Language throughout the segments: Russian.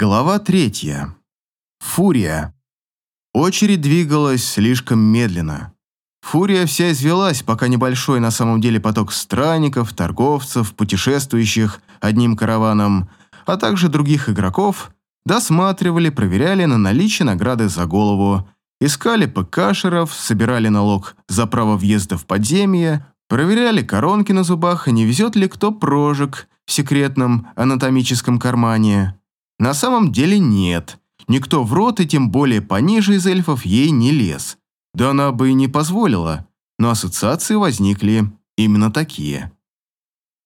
Глава третья. Фурия. Очередь двигалась слишком медленно. Фурия вся извелась, пока небольшой на самом деле поток странников, торговцев, путешествующих одним караваном, а также других игроков досматривали, проверяли на наличие награды за голову, искали ПКшеров, собирали налог за право въезда в подземье, проверяли коронки на зубах и не везет ли кто прожиг в секретном анатомическом кармане. На самом деле нет. Никто в рот и тем более пониже из эльфов ей не лез. Да она бы и не позволила, но ассоциации возникли именно такие.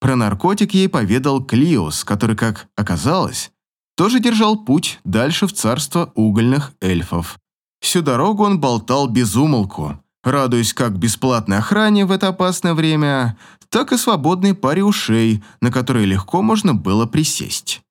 Про наркотик ей поведал Клиос, который, как оказалось, тоже держал путь дальше в царство угольных эльфов. Всю дорогу он болтал без умолку, радуясь как бесплатной охране в это опасное время, так и свободной паре ушей, на которые легко можно было присесть.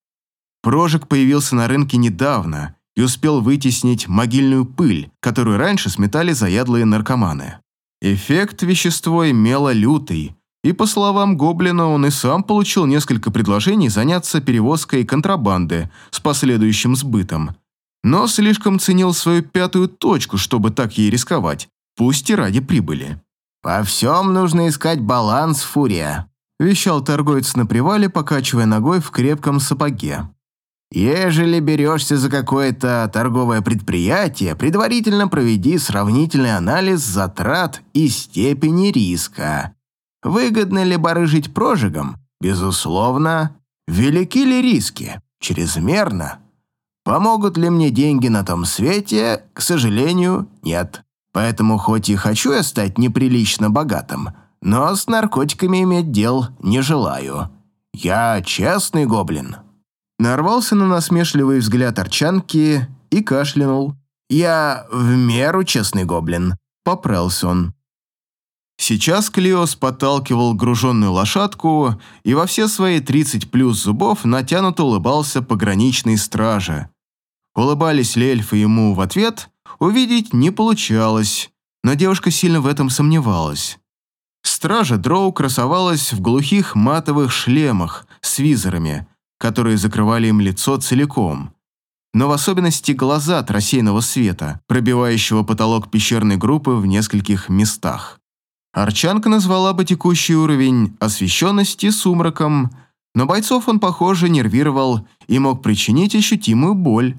Прожиг появился на рынке недавно и успел вытеснить могильную пыль, которую раньше сметали заядлые наркоманы. Эффект вещество имело лютый, и, по словам Гоблина, он и сам получил несколько предложений заняться перевозкой контрабанды с последующим сбытом. Но слишком ценил свою пятую точку, чтобы так ей рисковать, пусть и ради прибыли. «По всем нужно искать баланс, Фурия», – вещал торговец на привале, покачивая ногой в крепком сапоге. Ежели берешься за какое-то торговое предприятие, предварительно проведи сравнительный анализ затрат и степени риска. Выгодно ли барыжить прожигом? Безусловно. Велики ли риски? Чрезмерно. Помогут ли мне деньги на том свете? К сожалению, нет. Поэтому хоть и хочу я стать неприлично богатым, но с наркотиками иметь дел не желаю. Я честный гоблин нарвался на насмешливый взгляд Арчанки и кашлянул. «Я в меру честный гоблин», — поправился он. Сейчас Клеос подталкивал груженную лошадку и во все свои 30 плюс зубов натянуто улыбался пограничной страже. Улыбались ли эльфы ему в ответ, увидеть не получалось, но девушка сильно в этом сомневалась. Стража Дроу красовалась в глухих матовых шлемах с визорами, которые закрывали им лицо целиком, но в особенности глаза от рассеянного света, пробивающего потолок пещерной группы в нескольких местах. Арчанка назвала бы текущий уровень освещенности сумраком, но бойцов он, похоже, нервировал и мог причинить ощутимую боль.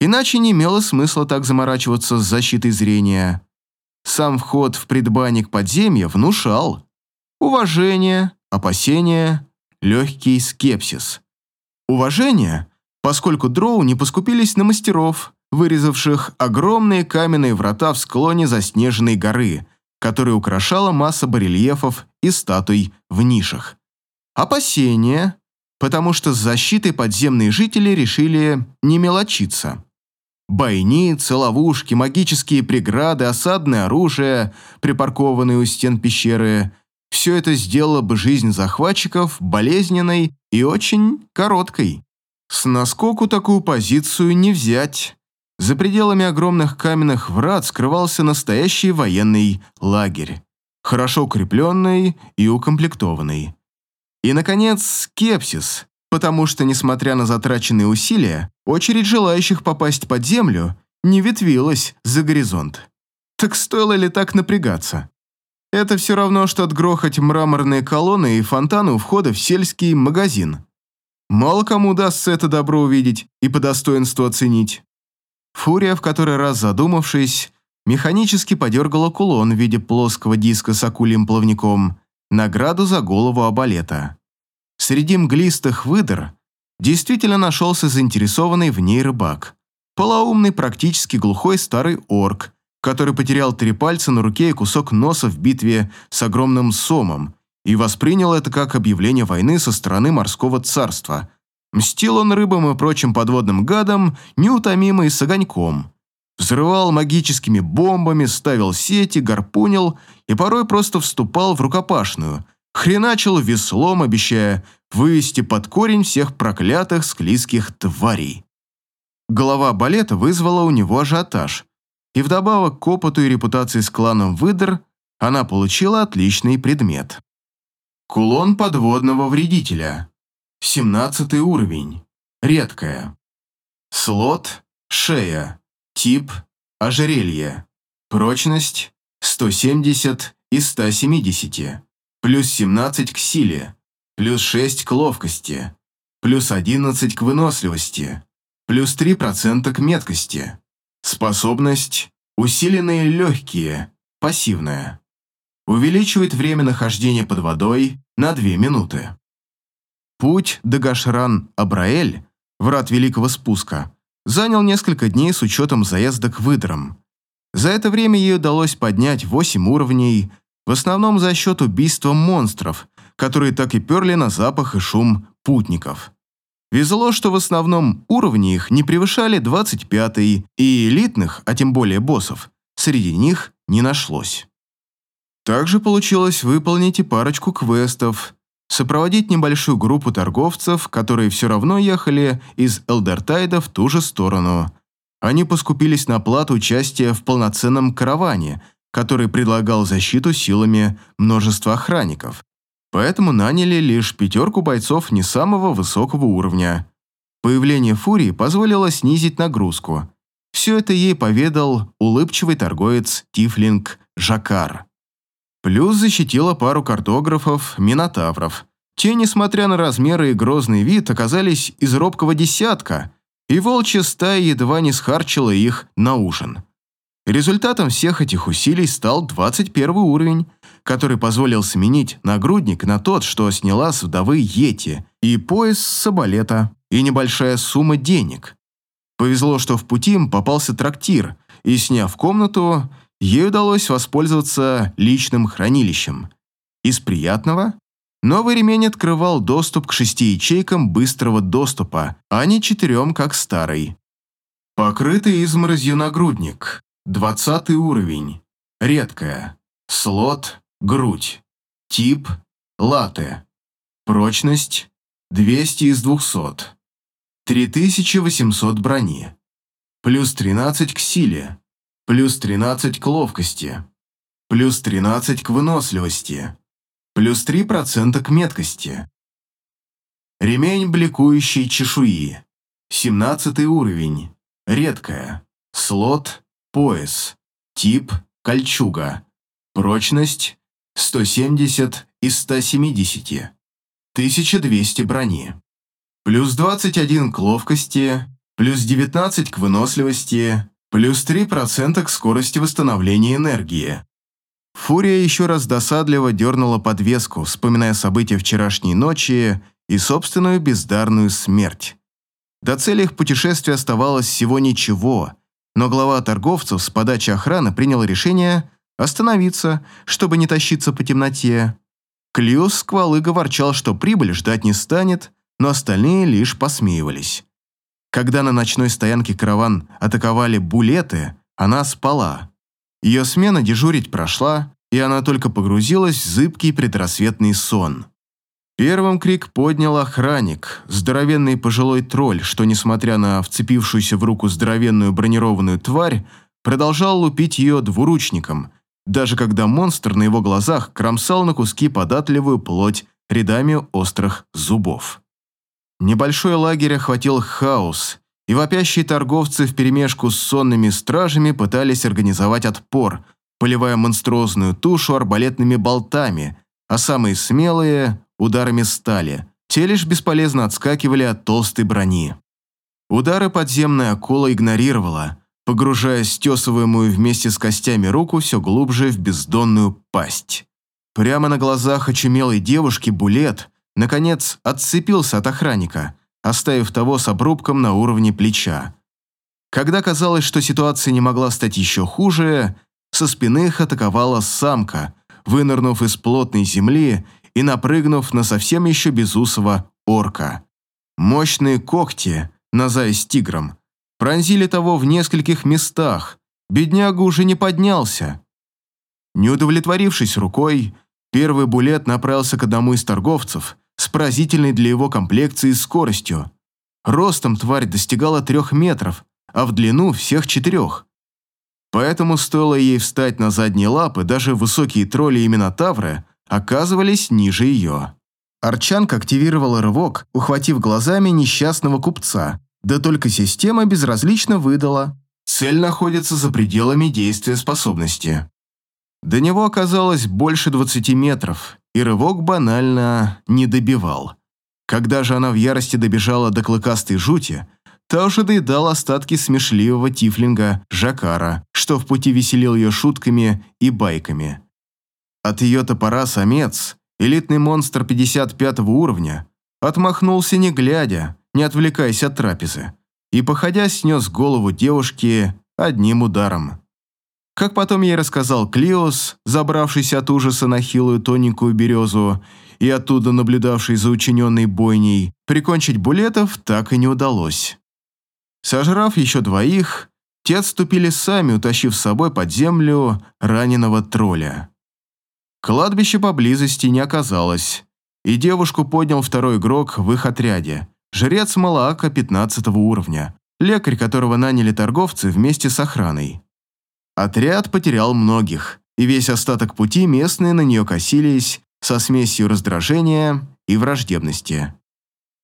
Иначе не имело смысла так заморачиваться с защитой зрения. Сам вход в предбанник подземья внушал. Уважение, опасение, легкий скепсис. Уважение, поскольку дроу не поскупились на мастеров, вырезавших огромные каменные врата в склоне заснеженной горы, которые украшала масса барельефов и статуй в нишах. Опасения, потому что с защитой подземные жители решили не мелочиться. Бойницы, ловушки, магические преграды, осадное оружие, припаркованные у стен пещеры – все это сделало бы жизнь захватчиков болезненной и очень короткой. С наскоку такую позицию не взять. За пределами огромных каменных врат скрывался настоящий военный лагерь, хорошо укрепленный и укомплектованный. И, наконец, скепсис, потому что, несмотря на затраченные усилия, очередь желающих попасть под землю не ветвилась за горизонт. Так стоило ли так напрягаться? Это все равно, что отгрохать мраморные колонны и фонтаны у входа в сельский магазин. Мало кому удастся это добро увидеть и по достоинству оценить. Фурия, в который раз задумавшись, механически подергала кулон в виде плоского диска с акульим плавником, награду за голову абалета. Среди мглистых выдр действительно нашелся заинтересованный в ней рыбак. Полоумный, практически глухой старый орк, который потерял три пальца на руке и кусок носа в битве с огромным сомом, и воспринял это как объявление войны со стороны морского царства. Мстил он рыбам и прочим подводным гадам неутомимо и с огоньком. Взрывал магическими бомбами, ставил сети, гарпунил и порой просто вступал в рукопашную, хреначил веслом, обещая вывести под корень всех проклятых склизких тварей. Голова балета вызвала у него ажиотаж – и вдобавок к опыту и репутации с кланом выдр она получила отличный предмет. Кулон подводного вредителя. 17 уровень. Редкая. Слот – шея. Тип – ожерелье. Прочность – 170 из 170. Плюс 17 к силе. Плюс 6 к ловкости. Плюс 11 к выносливости. Плюс 3% к меткости. Способность – усиленные легкие, пассивная. Увеличивает время нахождения под водой на 2 минуты. Путь до Гашран-Абраэль, врат Великого Спуска, занял несколько дней с учетом заезда к выдрам. За это время ей удалось поднять 8 уровней, в основном за счет убийства монстров, которые так и перли на запах и шум путников. Везло, что в основном уровни их не превышали 25 и элитных, а тем более боссов, среди них не нашлось. Также получилось выполнить и парочку квестов, сопроводить небольшую группу торговцев, которые все равно ехали из Элдертайда в ту же сторону. Они поскупились на плату участия в полноценном караване, который предлагал защиту силами множества охранников. Поэтому наняли лишь пятерку бойцов не самого высокого уровня. Появление Фурии позволило снизить нагрузку. Все это ей поведал улыбчивый торговец Тифлинг Жакар. Плюс защитила пару картографов, минотавров. Те, несмотря на размеры и грозный вид, оказались из робкого десятка, и волчья стая едва не схарчила их на ужин. Результатом всех этих усилий стал 21 уровень, который позволил сменить нагрудник на тот, что сняла с вдовы Йети, и пояс Соболета, и небольшая сумма денег. Повезло, что в пути им попался трактир, и, сняв комнату, ей удалось воспользоваться личным хранилищем. Из приятного новый ремень открывал доступ к шести ячейкам быстрого доступа, а не четырем, как старый. Покрытый изморозью нагрудник. Двадцатый уровень. Редкая. Слот – грудь. Тип – латте. Прочность – 200 из 200. 3800 брони. Плюс 13 к силе плюс 13 к ловкости, плюс 13 к выносливости, плюс 3% к меткости. Ремень бликующей чешуи, 17 уровень, редкая, слот, пояс, тип, кольчуга, прочность 170 из 170, 1200 брони, плюс 21 к ловкости, плюс 19 к выносливости, Плюс 3% к скорости восстановления энергии. Фурия еще раз досадливо дернула подвеску, вспоминая события вчерашней ночи и собственную бездарную смерть. До цели их путешествия оставалось всего ничего, но глава торговцев с подачи охраны принял решение остановиться, чтобы не тащиться по темноте. Клиус сквалыга ворчал, что прибыль ждать не станет, но остальные лишь посмеивались. Когда на ночной стоянке караван атаковали булеты, она спала. Ее смена дежурить прошла, и она только погрузилась в зыбкий предрассветный сон. Первым крик поднял охранник, здоровенный пожилой тролль, что, несмотря на вцепившуюся в руку здоровенную бронированную тварь, продолжал лупить ее двуручником, даже когда монстр на его глазах кромсал на куски податливую плоть рядами острых зубов. Небольшой лагерь охватил хаос, и вопящие торговцы вперемешку с сонными стражами пытались организовать отпор, поливая монструозную тушу арбалетными болтами, а самые смелые – ударами стали. Те лишь бесполезно отскакивали от толстой брони. Удары подземная акула игнорировала, погружая стесываемую вместе с костями руку все глубже в бездонную пасть. Прямо на глазах очумелой девушки Булет – наконец, отцепился от охранника, оставив того с обрубком на уровне плеча. Когда казалось, что ситуация не могла стать еще хуже, со спины их атаковала самка, вынырнув из плотной земли и напрыгнув на совсем еще безусого орка. Мощные когти, назаясь тигром, пронзили того в нескольких местах, бедняга уже не поднялся. Не удовлетворившись рукой, первый булет направился к одному из торговцев, с поразительной для его комплекции скоростью. Ростом тварь достигала трех метров, а в длину всех четырех. Поэтому стоило ей встать на задние лапы, даже высокие тролли и минотавры оказывались ниже ее. Арчанка активировала рывок, ухватив глазами несчастного купца, Да только система безразлично выдала. Цель находится за пределами действия способности. До него оказалось больше 20 метров, и рывок банально не добивал. Когда же она в ярости добежала до клыкастой жути, та уже доедала остатки смешливого тифлинга Жакара, что в пути веселил ее шутками и байками. От ее топора самец, элитный монстр 55 уровня, отмахнулся не глядя, не отвлекаясь от трапезы, и, походя, снес голову девушки одним ударом. Как потом ей рассказал Клиос, забравшийся от ужаса на хилую тоненькую березу и оттуда наблюдавший за учиненной бойней, прикончить булетов так и не удалось. Сожрав еще двоих, те отступили сами, утащив с собой под землю раненого тролля. Кладбища поблизости не оказалось, и девушку поднял второй игрок в их отряде, жрец Малаака 15 уровня, лекарь, которого наняли торговцы вместе с охраной. Отряд потерял многих, и весь остаток пути местные на нее косились со смесью раздражения и враждебности.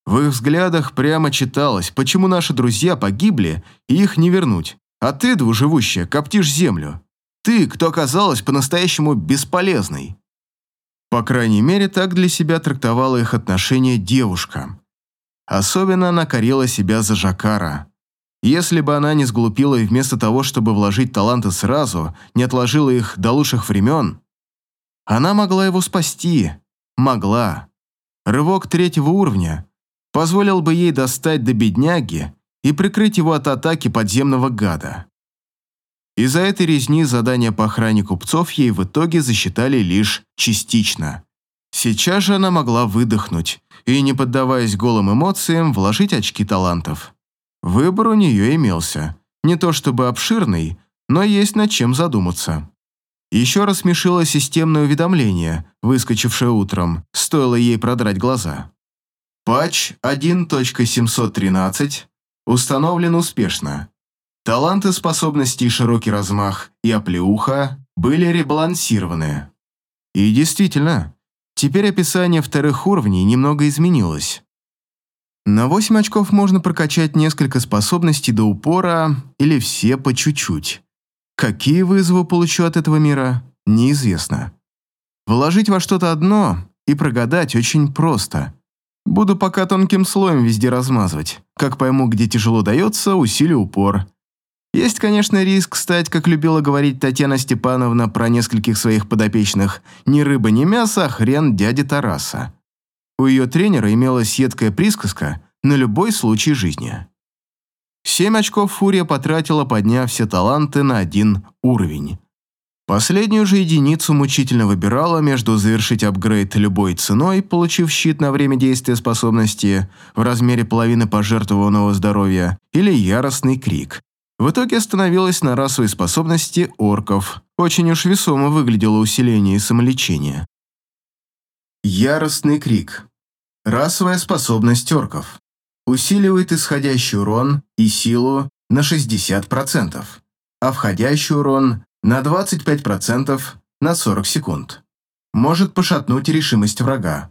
В их взглядах прямо читалось, почему наши друзья погибли и их не вернуть, а ты, двуживущая, коптишь землю. Ты, кто оказалась по-настоящему бесполезной. По крайней мере, так для себя трактовала их отношение девушка. Особенно она корила себя за Жакара. Если бы она не сглупила и вместо того, чтобы вложить таланты сразу, не отложила их до лучших времен, она могла его спасти. Могла. Рывок третьего уровня позволил бы ей достать до бедняги и прикрыть его от атаки подземного гада. Из-за этой резни задания по охране купцов ей в итоге засчитали лишь частично. Сейчас же она могла выдохнуть и, не поддаваясь голым эмоциям, вложить очки талантов. Выбор у нее имелся. Не то чтобы обширный, но есть над чем задуматься. Еще раз смешило системное уведомление, выскочившее утром, стоило ей продрать глаза. Патч 1.713 установлен успешно. Таланты, способности и широкий размах и оплеуха были ребалансированы. И действительно, теперь описание вторых уровней немного изменилось. На 8 очков можно прокачать несколько способностей до упора или все по чуть-чуть. Какие вызовы получу от этого мира, неизвестно. Вложить во что-то одно и прогадать очень просто. Буду пока тонким слоем везде размазывать. Как пойму, где тяжело дается, усилю упор. Есть, конечно, риск стать, как любила говорить Татьяна Степановна про нескольких своих подопечных, ни рыба, ни мясо, а хрен дяди Тараса. У ее тренера имелась едкая присказка на любой случай жизни. Семь очков Фурия потратила, подняв все таланты на один уровень. Последнюю же единицу мучительно выбирала между завершить апгрейд любой ценой, получив щит на время действия способности в размере половины пожертвованного здоровья, или яростный крик, в итоге остановилась на расовой способности орков. Очень уж весомо выглядело усиление и самолечение. Яростный крик. Расовая способность орков. Усиливает исходящий урон и силу на 60%, а входящий урон на 25% на 40 секунд. Может пошатнуть решимость врага.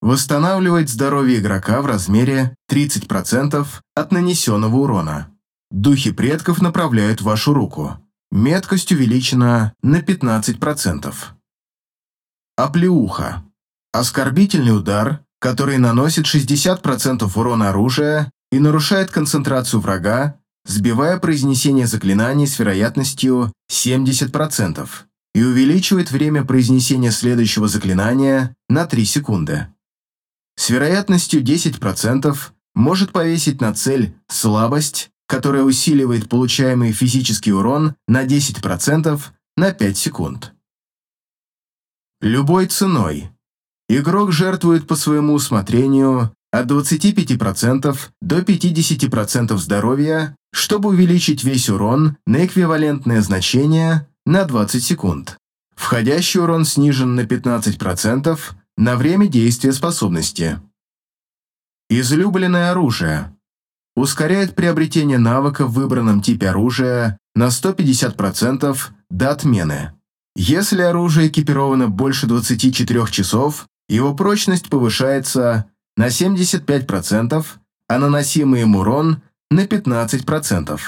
Восстанавливает здоровье игрока в размере 30% от нанесенного урона. Духи предков направляют вашу руку. Меткость увеличена на 15%. Оплеуха. Оскорбительный удар, который наносит 60% урона оружия и нарушает концентрацию врага, сбивая произнесение заклинаний с вероятностью 70% и увеличивает время произнесения следующего заклинания на 3 секунды. С вероятностью 10% может повесить на цель слабость которая усиливает получаемый физический урон на 10% на 5 секунд. Любой ценой. Игрок жертвует по своему усмотрению от 25% до 50% здоровья, чтобы увеличить весь урон на эквивалентное значение на 20 секунд. Входящий урон снижен на 15% на время действия способности. Излюбленное оружие ускоряет приобретение навыка в выбранном типе оружия на 150% до отмены. Если оружие экипировано больше 24 часов, его прочность повышается на 75%, а наносимый им урон на 15%.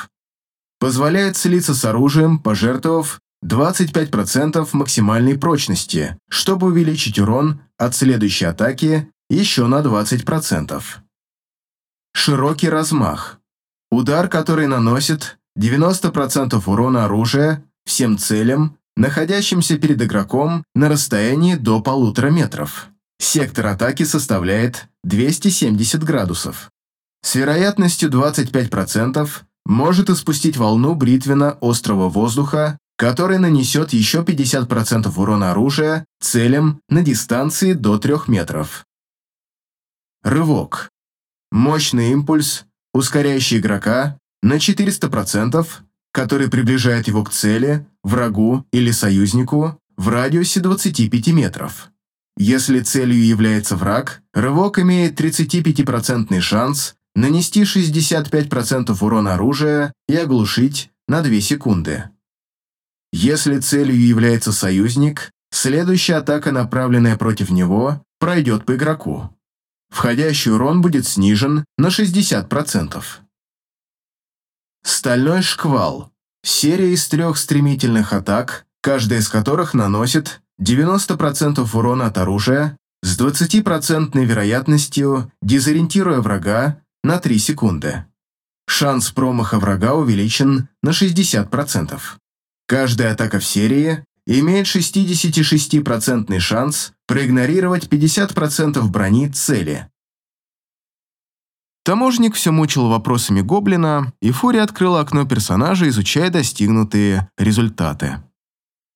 Позволяет целиться с оружием, пожертвовав 25% максимальной прочности, чтобы увеличить урон от следующей атаки еще на 20%. Широкий размах. Удар, который наносит 90% урона оружия всем целям, находящимся перед игроком на расстоянии до полутора метров. Сектор атаки составляет 270 градусов. С вероятностью 25% может испустить волну бритвенно-острого воздуха, который нанесет еще 50% урона оружия целям на дистанции до 3 метров. Рывок. Мощный импульс, ускоряющий игрока на 400%, который приближает его к цели, врагу или союзнику в радиусе 25 метров. Если целью является враг, рывок имеет 35% шанс нанести 65% урона оружия и оглушить на 2 секунды. Если целью является союзник, следующая атака, направленная против него, пройдет по игроку. Входящий урон будет снижен на 60%. Стальной шквал. Серия из трех стремительных атак, каждая из которых наносит 90% урона от оружия с 20% вероятностью, дезориентируя врага на 3 секунды. Шанс промаха врага увеличен на 60%. Каждая атака в серии имеет 66% шанс проигнорировать 50% брони цели. Таможник все мучил вопросами гоблина, и Фурия открыла окно персонажа, изучая достигнутые результаты.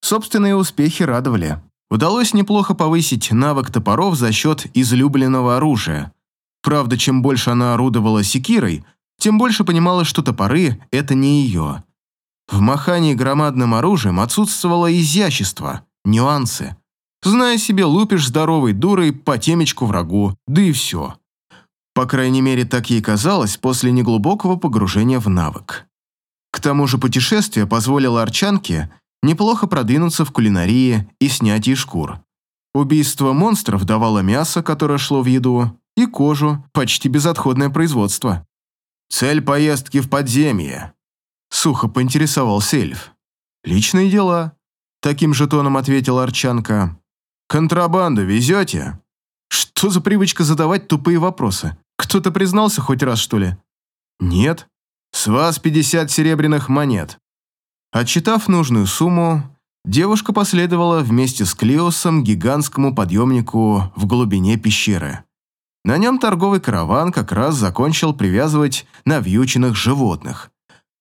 Собственные успехи радовали. Удалось неплохо повысить навык топоров за счет излюбленного оружия. Правда, чем больше она орудовала секирой, тем больше понимала, что топоры – это не ее. В махании громадным оружием отсутствовало изящество, нюансы. Зная себе, лупишь здоровой дурой по темечку врагу, да и все. По крайней мере, так ей казалось после неглубокого погружения в навык. К тому же путешествие позволило Арчанке неплохо продвинуться в кулинарии и снятии шкур. Убийство монстров давало мясо, которое шло в еду, и кожу, почти безотходное производство. «Цель поездки в подземье», — сухо поинтересовался эльф. «Личные дела», — таким же тоном ответила Арчанка. «Контрабанду везете?» Что за привычка задавать тупые вопросы? Кто-то признался хоть раз, что ли? Нет. С вас 50 серебряных монет. Отчитав нужную сумму, девушка последовала вместе с Клеосом к гигантскому подъемнику в глубине пещеры. На нем торговый караван как раз закончил привязывать навьюченных животных.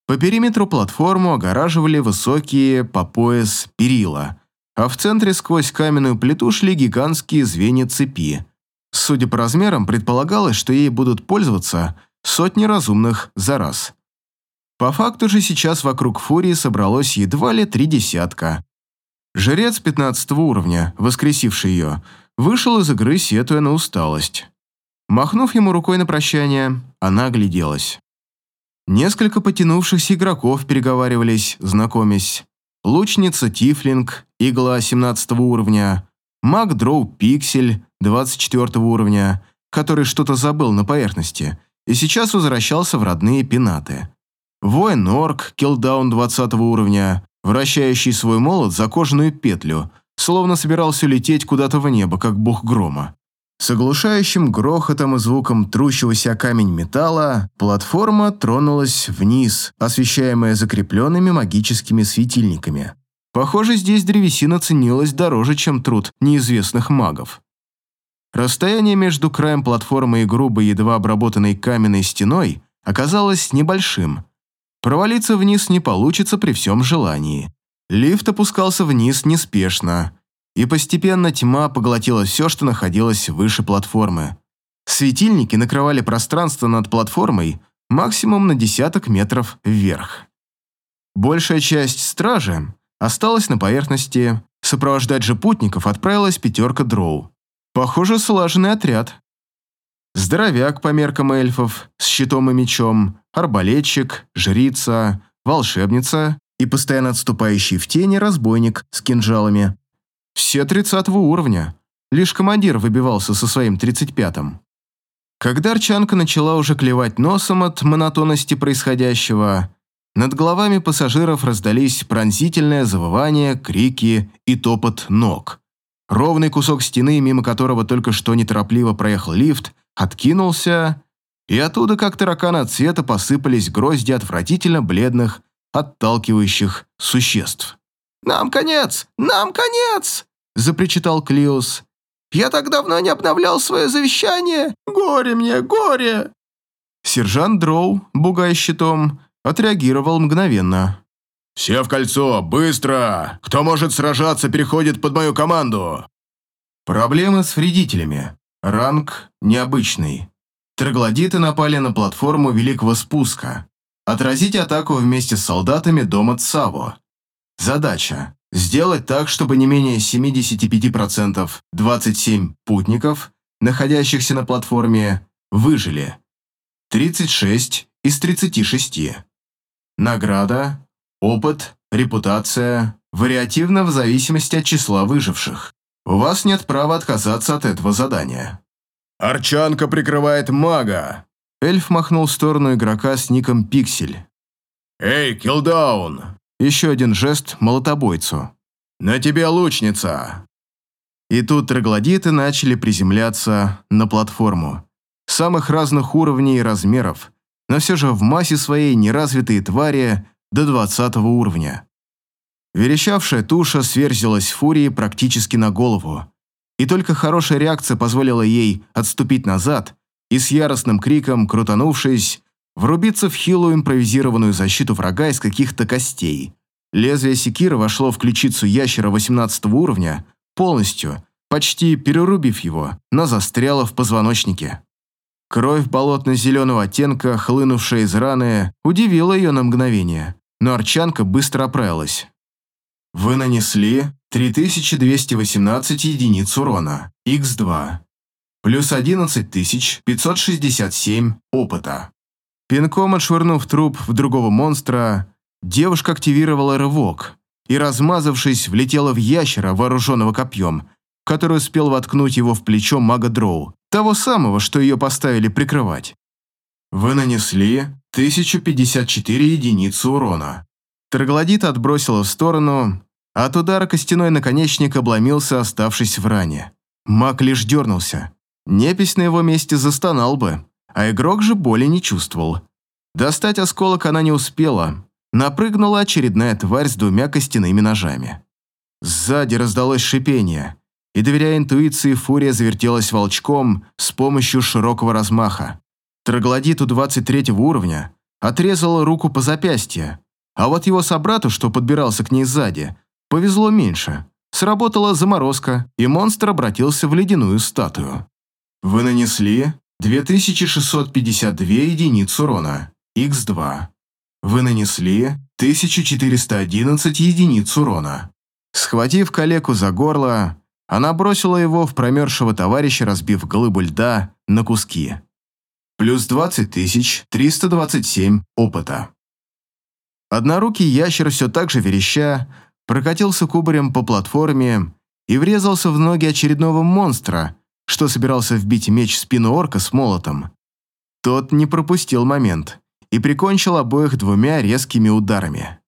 По периметру платформу огораживали высокие по пояс перила, а в центре сквозь каменную плиту шли гигантские звенья цепи, Судя по размерам, предполагалось, что ей будут пользоваться сотни разумных за раз. По факту же сейчас вокруг Фурии собралось едва ли три десятка. Жрец 15 уровня, воскресивший ее, вышел из игры, сетуя на усталость. Махнув ему рукой на прощание, она огляделась. Несколько потянувшихся игроков переговаривались, знакомясь. Лучница Тифлинг, игла 17 уровня, маг Дроу Пиксель, 24 уровня, который что-то забыл на поверхности, и сейчас возвращался в родные пенаты. Воин Орк, килдаун 20 уровня, вращающий свой молот за кожаную петлю, словно собирался лететь куда-то в небо, как бог грома. С оглушающим грохотом и звуком трущегося камень металла платформа тронулась вниз, освещаемая закрепленными магическими светильниками. Похоже, здесь древесина ценилась дороже, чем труд неизвестных магов. Расстояние между краем платформы и грубой, едва обработанной каменной стеной оказалось небольшим. Провалиться вниз не получится при всем желании. Лифт опускался вниз неспешно, и постепенно тьма поглотила все, что находилось выше платформы. Светильники накрывали пространство над платформой максимум на десяток метров вверх. Большая часть стражи осталась на поверхности, сопровождать же путников отправилась пятерка дроу. Похоже, слаженный отряд. Здоровяк по меркам эльфов, с щитом и мечом, арбалетчик, жрица, волшебница и постоянно отступающий в тени разбойник с кинжалами. Все 30 уровня. Лишь командир выбивался со своим 35-м. Когда Арчанка начала уже клевать носом от монотонности происходящего, над головами пассажиров раздались пронзительное завывание, крики и топот ног. Ровный кусок стены, мимо которого только что неторопливо проехал лифт, откинулся, и оттуда, как тараканы от цвета, посыпались грозди отвратительно бледных, отталкивающих существ. «Нам конец! Нам конец!» – запричитал Клиус. Я так давно не обновлял свое завещание! Горе мне, горе!» Сержант Дроу, бугая щитом, отреагировал мгновенно. «Все в кольцо, быстро! Кто может сражаться, переходит под мою команду!» Проблемы с вредителями. Ранг необычный. Троглодиты напали на платформу Великого Спуска. Отразить атаку вместе с солдатами дома Цаво. Задача Сделать так, чтобы не менее 75% 27 путников, находящихся на платформе, выжили. 36 из 36. Награда, опыт, репутация, вариативно в зависимости от числа выживших. У вас нет права отказаться от этого задания. «Арчанка прикрывает мага!» Эльф махнул в сторону игрока с ником Пиксель. «Эй, киллдаун! Еще один жест молотобойцу. «На тебе лучница!» И тут троглодиты начали приземляться на платформу. Самых разных уровней и размеров, но все же в массе своей неразвитые твари до 20 уровня. Верещавшая туша сверзилась фурией практически на голову, и только хорошая реакция позволила ей отступить назад и с яростным криком, крутанувшись, врубиться в хилую импровизированную защиту врага из каких-то костей. Лезвие секиры вошло в ключицу ящера 18 уровня полностью, почти перерубив его, но застряло в позвоночнике. Кровь болотно-зеленого оттенка, хлынувшая из раны, удивила ее на мгновение, но Арчанка быстро оправилась. Вы нанесли 3218 единиц урона, х2, плюс 11567 опыта. Пинком отшвырнув труп в другого монстра, девушка активировала рывок и, размазавшись, влетела в ящера, вооруженного копьем, который успел воткнуть его в плечо мага Дроу, того самого, что ее поставили прикрывать. Вы нанесли 1054 единицы урона. Троглодит отбросила в сторону, от удара костяной наконечник обломился, оставшись в ране. Маг лишь дернулся. Непись на его месте застонал бы, а игрок же боли не чувствовал. Достать осколок она не успела. Напрыгнула очередная тварь с двумя костяными ножами. Сзади раздалось шипение, и, доверяя интуиции, фурия завертелась волчком с помощью широкого размаха. Троглодиту 23 уровня отрезала руку по запястье, а вот его собрату, что подбирался к ней сзади, повезло меньше. Сработала заморозка, и монстр обратился в ледяную статую. Вы нанесли 2652 единиц урона, х2. Вы нанесли 1411 единиц урона. Схватив калеку за горло, она бросила его в промерзшего товарища, разбив глыбу льда на куски. Плюс 20 327 опыта. Однорукий ящер все так же вереща прокатился кубарем по платформе и врезался в ноги очередного монстра, что собирался вбить меч в спину орка с молотом. Тот не пропустил момент и прикончил обоих двумя резкими ударами.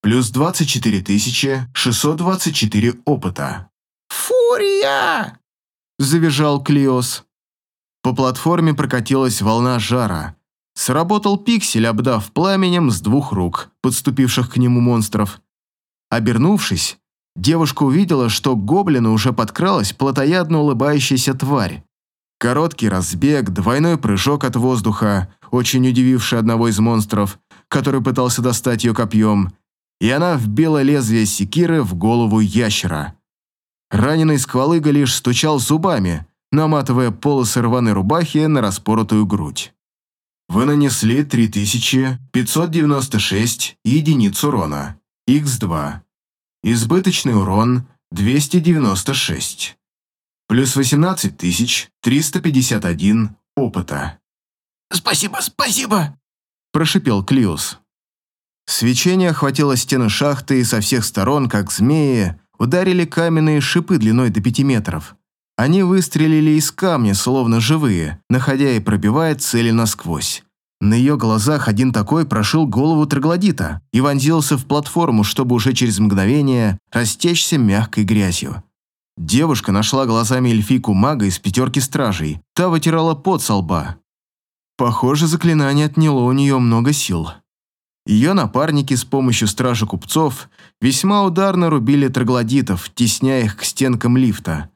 Плюс 24 624 опыта. «Фурия!» – завизжал Клиос. По платформе прокатилась волна жара. Сработал пиксель, обдав пламенем с двух рук, подступивших к нему монстров. Обернувшись, девушка увидела, что к гоблину уже подкралась плотоядно улыбающаяся тварь. Короткий разбег, двойной прыжок от воздуха, очень удививший одного из монстров, который пытался достать ее копьем, и она вбила лезвие секиры в голову ящера. Раненый сквалыга лишь стучал зубами, наматывая полосы рваной рубахи на распоротую грудь. Вы нанесли 3596 единиц урона, х2. Избыточный урон 296. Плюс 18351 опыта. «Спасибо, спасибо!» – прошипел Клиус. Свечение охватило стены шахты, и со всех сторон, как змеи, ударили каменные шипы длиной до пяти метров. Они выстрелили из камня, словно живые, находя и пробивая цели насквозь. На ее глазах один такой прошил голову троглодита и вонзился в платформу, чтобы уже через мгновение растечься мягкой грязью. Девушка нашла глазами эльфийку мага из пятерки стражей. Та вытирала пот со лба. Похоже, заклинание отняло у нее много сил. Ее напарники с помощью стражи купцов весьма ударно рубили троглодитов, тесняя их к стенкам лифта.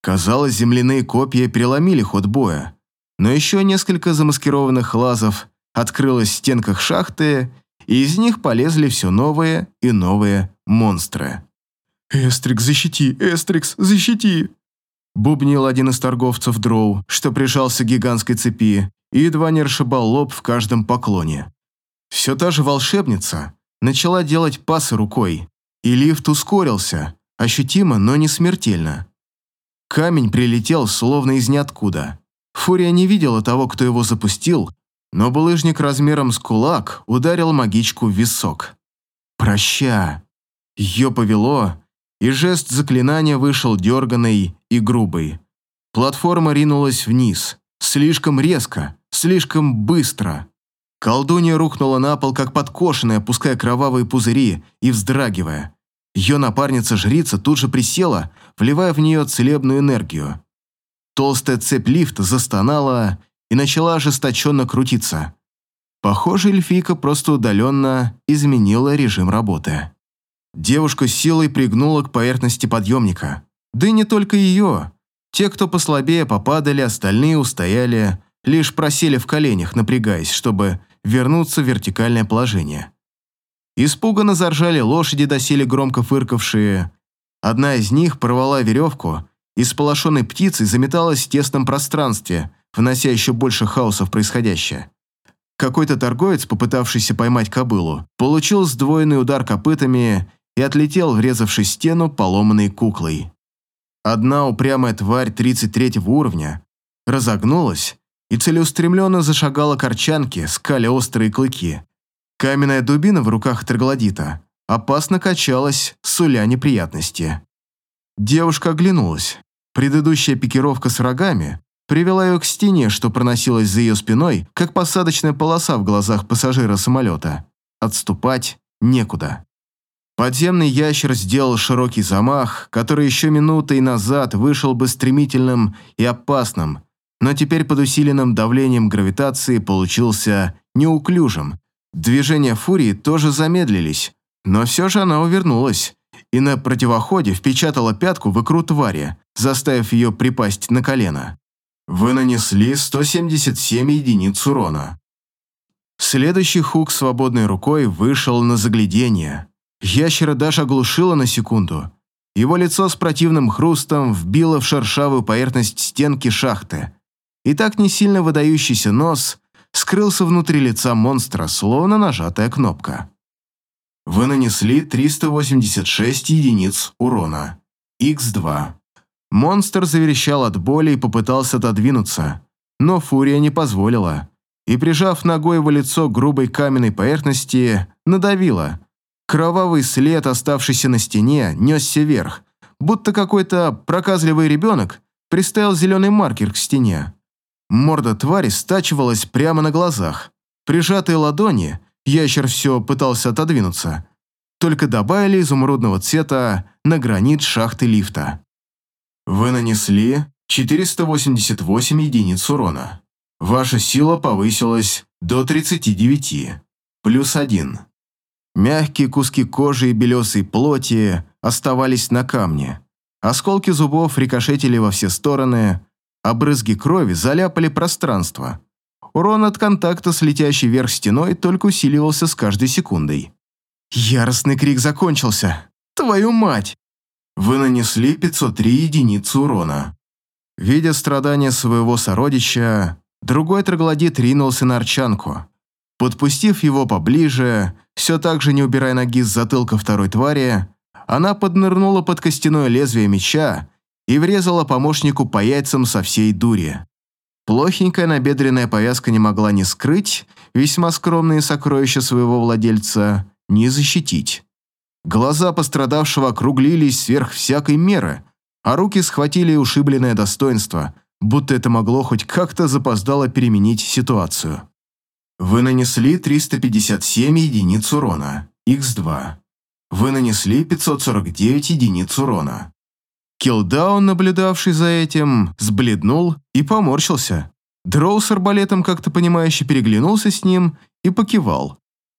Казалось, земляные копья переломили ход боя, но еще несколько замаскированных лазов открылось в стенках шахты, и из них полезли все новые и новые монстры. «Эстрикс, защити! Эстрикс, защити!» Бубнил один из торговцев дроу, что прижался к гигантской цепи, и едва не расшибал лоб в каждом поклоне. Все та же волшебница начала делать пасы рукой, и лифт ускорился, ощутимо, но не смертельно. Камень прилетел словно из ниоткуда. Фурия не видела того, кто его запустил, но булыжник размером с кулак ударил магичку в висок. «Проща!» Ее повело, и жест заклинания вышел дерганный и грубый. Платформа ринулась вниз, слишком резко, слишком быстро. Колдунья рухнула на пол, как подкошенная, пуская кровавые пузыри и вздрагивая. Ее напарница-жрица тут же присела, вливая в нее целебную энергию. Толстая цепь лифта застонала и начала ожесточенно крутиться. Похоже, эльфийка просто удаленно изменила режим работы. Девушка силой пригнула к поверхности подъемника. Да и не только ее. Те, кто послабее, попадали, остальные устояли, лишь просели в коленях, напрягаясь, чтобы вернуться в вертикальное положение. Испуганно заржали лошади, доселе громко фыркавшие. Одна из них порвала веревку и с полошенной птицей заметалась в тесном пространстве, внося еще больше хаоса в происходящее. Какой-то торговец, попытавшийся поймать кобылу, получил сдвоенный удар копытами и отлетел, врезавшись в стену поломанной куклой. Одна упрямая тварь 33 уровня разогнулась и целеустремленно зашагала к арчанке, скаля острые клыки. Каменная дубина в руках троглодита опасно качалась, суля неприятности. Девушка оглянулась. Предыдущая пикировка с рогами привела ее к стене, что проносилась за ее спиной, как посадочная полоса в глазах пассажира самолета. Отступать некуда. Подземный ящер сделал широкий замах, который еще минутой назад вышел бы стремительным и опасным, но теперь под усиленным давлением гравитации получился неуклюжим. Движения фурии тоже замедлились, но все же она увернулась и на противоходе впечатала пятку в икру твари, заставив ее припасть на колено. Вы нанесли 177 единиц урона. Следующий хук свободной рукой вышел на заглядение – Ящера даже оглушило на секунду. Его лицо с противным хрустом вбило в шершавую поверхность стенки шахты. И так не сильно выдающийся нос скрылся внутри лица монстра, словно нажатая кнопка. Вы нанесли 386 единиц урона. Х2. Монстр заверещал от боли и попытался отодвинуться, но фурия не позволила, и, прижав ногой его лицо к грубой каменной поверхности, надавила – Кровавый след, оставшийся на стене, несся вверх, будто какой-то проказливый ребенок приставил зеленый маркер к стене. Морда твари стачивалась прямо на глазах. Прижатые ладони, ящер все пытался отодвинуться, только добавили изумрудного цвета на гранит шахты лифта. Вы нанесли 488 единиц урона. Ваша сила повысилась до 39, плюс 1. Мягкие куски кожи и белесой плоти оставались на камне. Осколки зубов рикошетили во все стороны, а брызги крови заляпали пространство. Урон от контакта с летящей вверх стеной только усиливался с каждой секундой. Яростный крик закончился. «Твою мать!» Вы нанесли 503 единицы урона. Видя страдания своего сородича, другой троглодит ринулся на арчанку. Подпустив его поближе, все так же не убирая ноги с затылка второй твари, она поднырнула под костяное лезвие меча и врезала помощнику по яйцам со всей дури. Плохенькая набедренная повязка не могла ни скрыть весьма скромные сокровища своего владельца, ни защитить. Глаза пострадавшего округлились сверх всякой меры, а руки схватили ушибленное достоинство, будто это могло хоть как-то запоздало переменить ситуацию. Вы нанесли 357 единиц урона, x2. Вы нанесли 549 единиц урона. Килдаун, наблюдавший за этим, сбледнул и поморщился. Дроу с арбалетом как-то понимающе переглянулся с ним и покивал.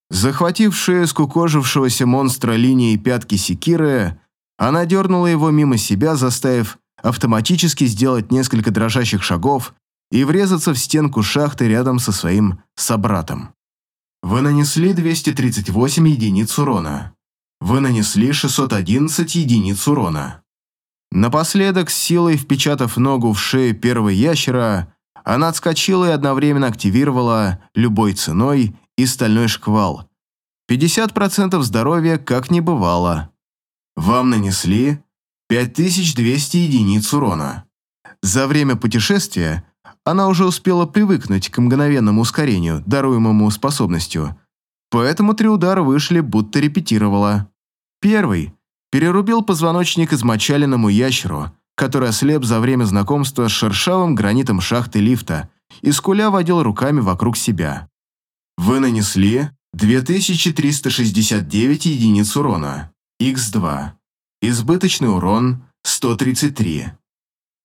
Захватившая скукожившегося монстра линией пятки секиры, она дернула его мимо себя, заставив автоматически сделать несколько дрожащих шагов и врезаться в стенку шахты рядом со своим собратом. Вы нанесли 238 единиц урона. Вы нанесли 611 единиц урона. Напоследок, с силой впечатав ногу в шею первого ящера, она отскочила и одновременно активировала любой ценой и стальной шквал. 50% здоровья как не бывало. Вам нанесли 5200 единиц урона. За время путешествия она уже успела привыкнуть к мгновенному ускорению, даруемому способностью, поэтому три удара вышли, будто репетировала. Первый перерубил позвоночник измочаленному ящеру, который ослеп за время знакомства с шершавым гранитом шахты лифта и скуля водил руками вокруг себя. Вы нанесли 2369 единиц урона, x2. Избыточный урон 133.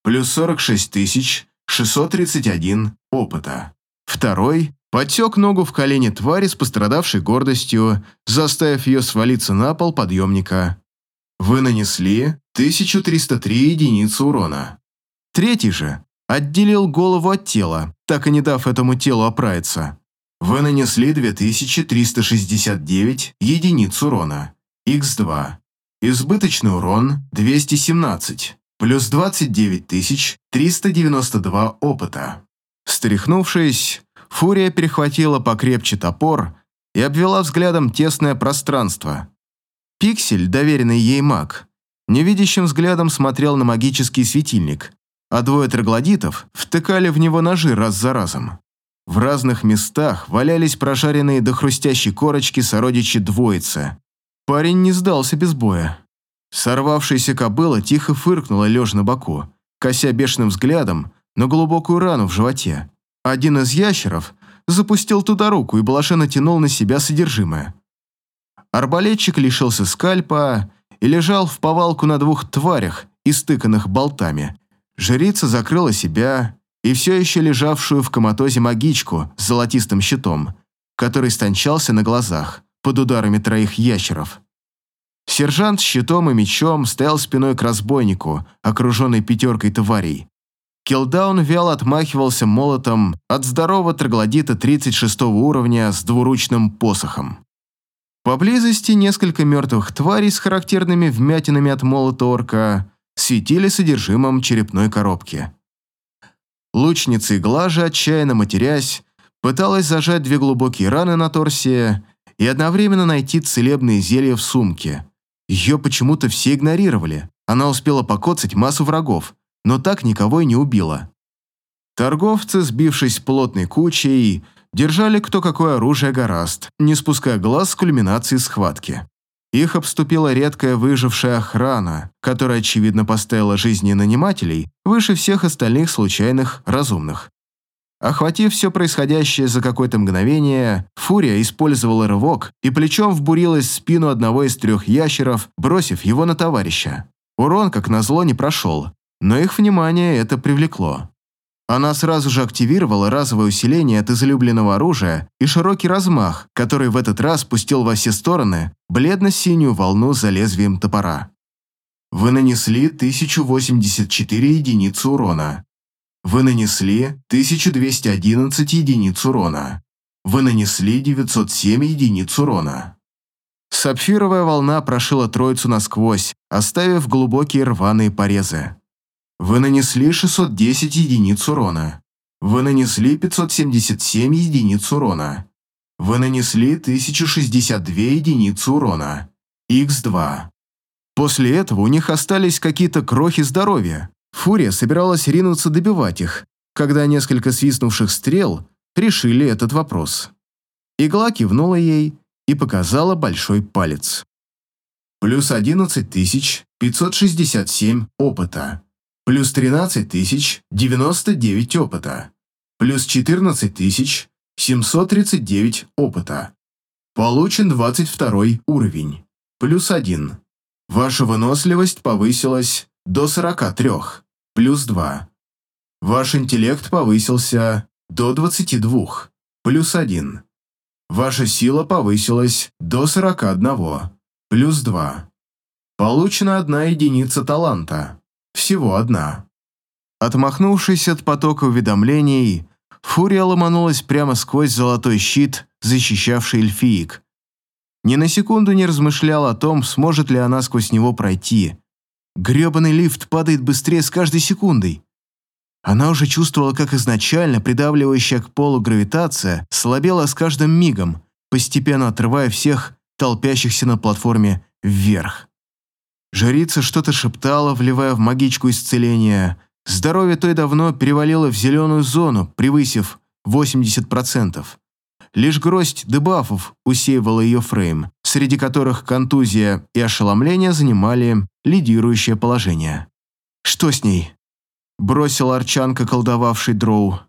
Плюс 46631 опыта. Второй подтек ногу в колени твари с пострадавшей гордостью, заставив ее свалиться на пол подъемника. Вы нанесли 1303 единицы урона. Третий же отделил голову от тела, так и не дав этому телу оправиться. Вы нанесли 2369 единиц урона. Х2. Избыточный урон 217, плюс 29392 опыта. Стряхнувшись, Фурия перехватила покрепче топор и обвела взглядом тесное пространство. Пиксель, доверенный ей маг, невидящим взглядом смотрел на магический светильник, а двое троглодитов втыкали в него ножи раз за разом. В разных местах валялись прожаренные до хрустящей корочки сородичи двоицы. Парень не сдался без боя. Сорвавшаяся кобыла тихо фыркнула, лежа на боку, кося бешеным взглядом на глубокую рану в животе. Один из ящеров запустил туда руку и блаженно тянул на себя содержимое. Арбалетчик лишился скальпа и лежал в повалку на двух тварях, истыканных болтами. Жрица закрыла себя и все еще лежавшую в коматозе магичку с золотистым щитом, который стончался на глазах под ударами троих ящеров. Сержант с щитом и мечом стоял спиной к разбойнику, окруженный пятеркой тварей. Килдаун вяло отмахивался молотом от здорового троглодита 36 уровня с двуручным посохом. Поблизости несколько мертвых тварей с характерными вмятинами от молота орка светили содержимым черепной коробки. Лучница игла же, отчаянно матерясь, пыталась зажать две глубокие раны на торсе и одновременно найти целебные зелья в сумке. Ее почему-то все игнорировали. Она успела покоцать массу врагов, но так никого и не убила. Торговцы, сбившись плотной кучей, держали кто какое оружие гораст, не спуская глаз с кульминации схватки. Их обступила редкая выжившая охрана, которая, очевидно, поставила жизни нанимателей выше всех остальных случайных разумных. Охватив все происходящее за какое-то мгновение, Фурия использовала рывок и плечом вбурилась в спину одного из трех ящеров, бросив его на товарища. Урон, как назло, не прошел, но их внимание это привлекло. Она сразу же активировала разовое усиление от излюбленного оружия и широкий размах, который в этот раз пустил во все стороны бледно-синюю волну за лезвием топора. Вы нанесли 1084 единицы урона. Вы нанесли 1211 единиц урона. Вы нанесли 907 единиц урона. Сапфировая волна прошила троицу насквозь, оставив глубокие рваные порезы. Вы нанесли 610 единиц урона. Вы нанесли 577 единиц урона. Вы нанесли 1062 единицы урона. Х2. После этого у них остались какие-то крохи здоровья. Фурия собиралась ринуться добивать их, когда несколько свистнувших стрел решили этот вопрос. Игла кивнула ей и показала большой палец. плюс 11567 опыта, плюс 13099 опыта, плюс 14739 опыта. Получен 22 уровень, плюс 1. Ваша выносливость повысилась до 43, плюс 2. Ваш интеллект повысился до 22, плюс 1. Ваша сила повысилась до 41, плюс 2. Получена одна единица таланта. Всего одна. Отмахнувшись от потока уведомлений, Фурия ломанулась прямо сквозь золотой щит, защищавший эльфиик. Ни на секунду не размышляла о том, сможет ли она сквозь него пройти. Грёбаный лифт падает быстрее с каждой секундой. Она уже чувствовала, как изначально придавливающая к полу гравитация слабела с каждым мигом, постепенно отрывая всех толпящихся на платформе вверх. Жрица что-то шептала, вливая в магичку исцеления. Здоровье той давно перевалило в зеленую зону, превысив 80%. Лишь гроздь дебафов усеивала ее фрейм, среди которых контузия и ошеломление занимали лидирующее положение. «Что с ней?» Бросил Арчанка, колдовавший дроу.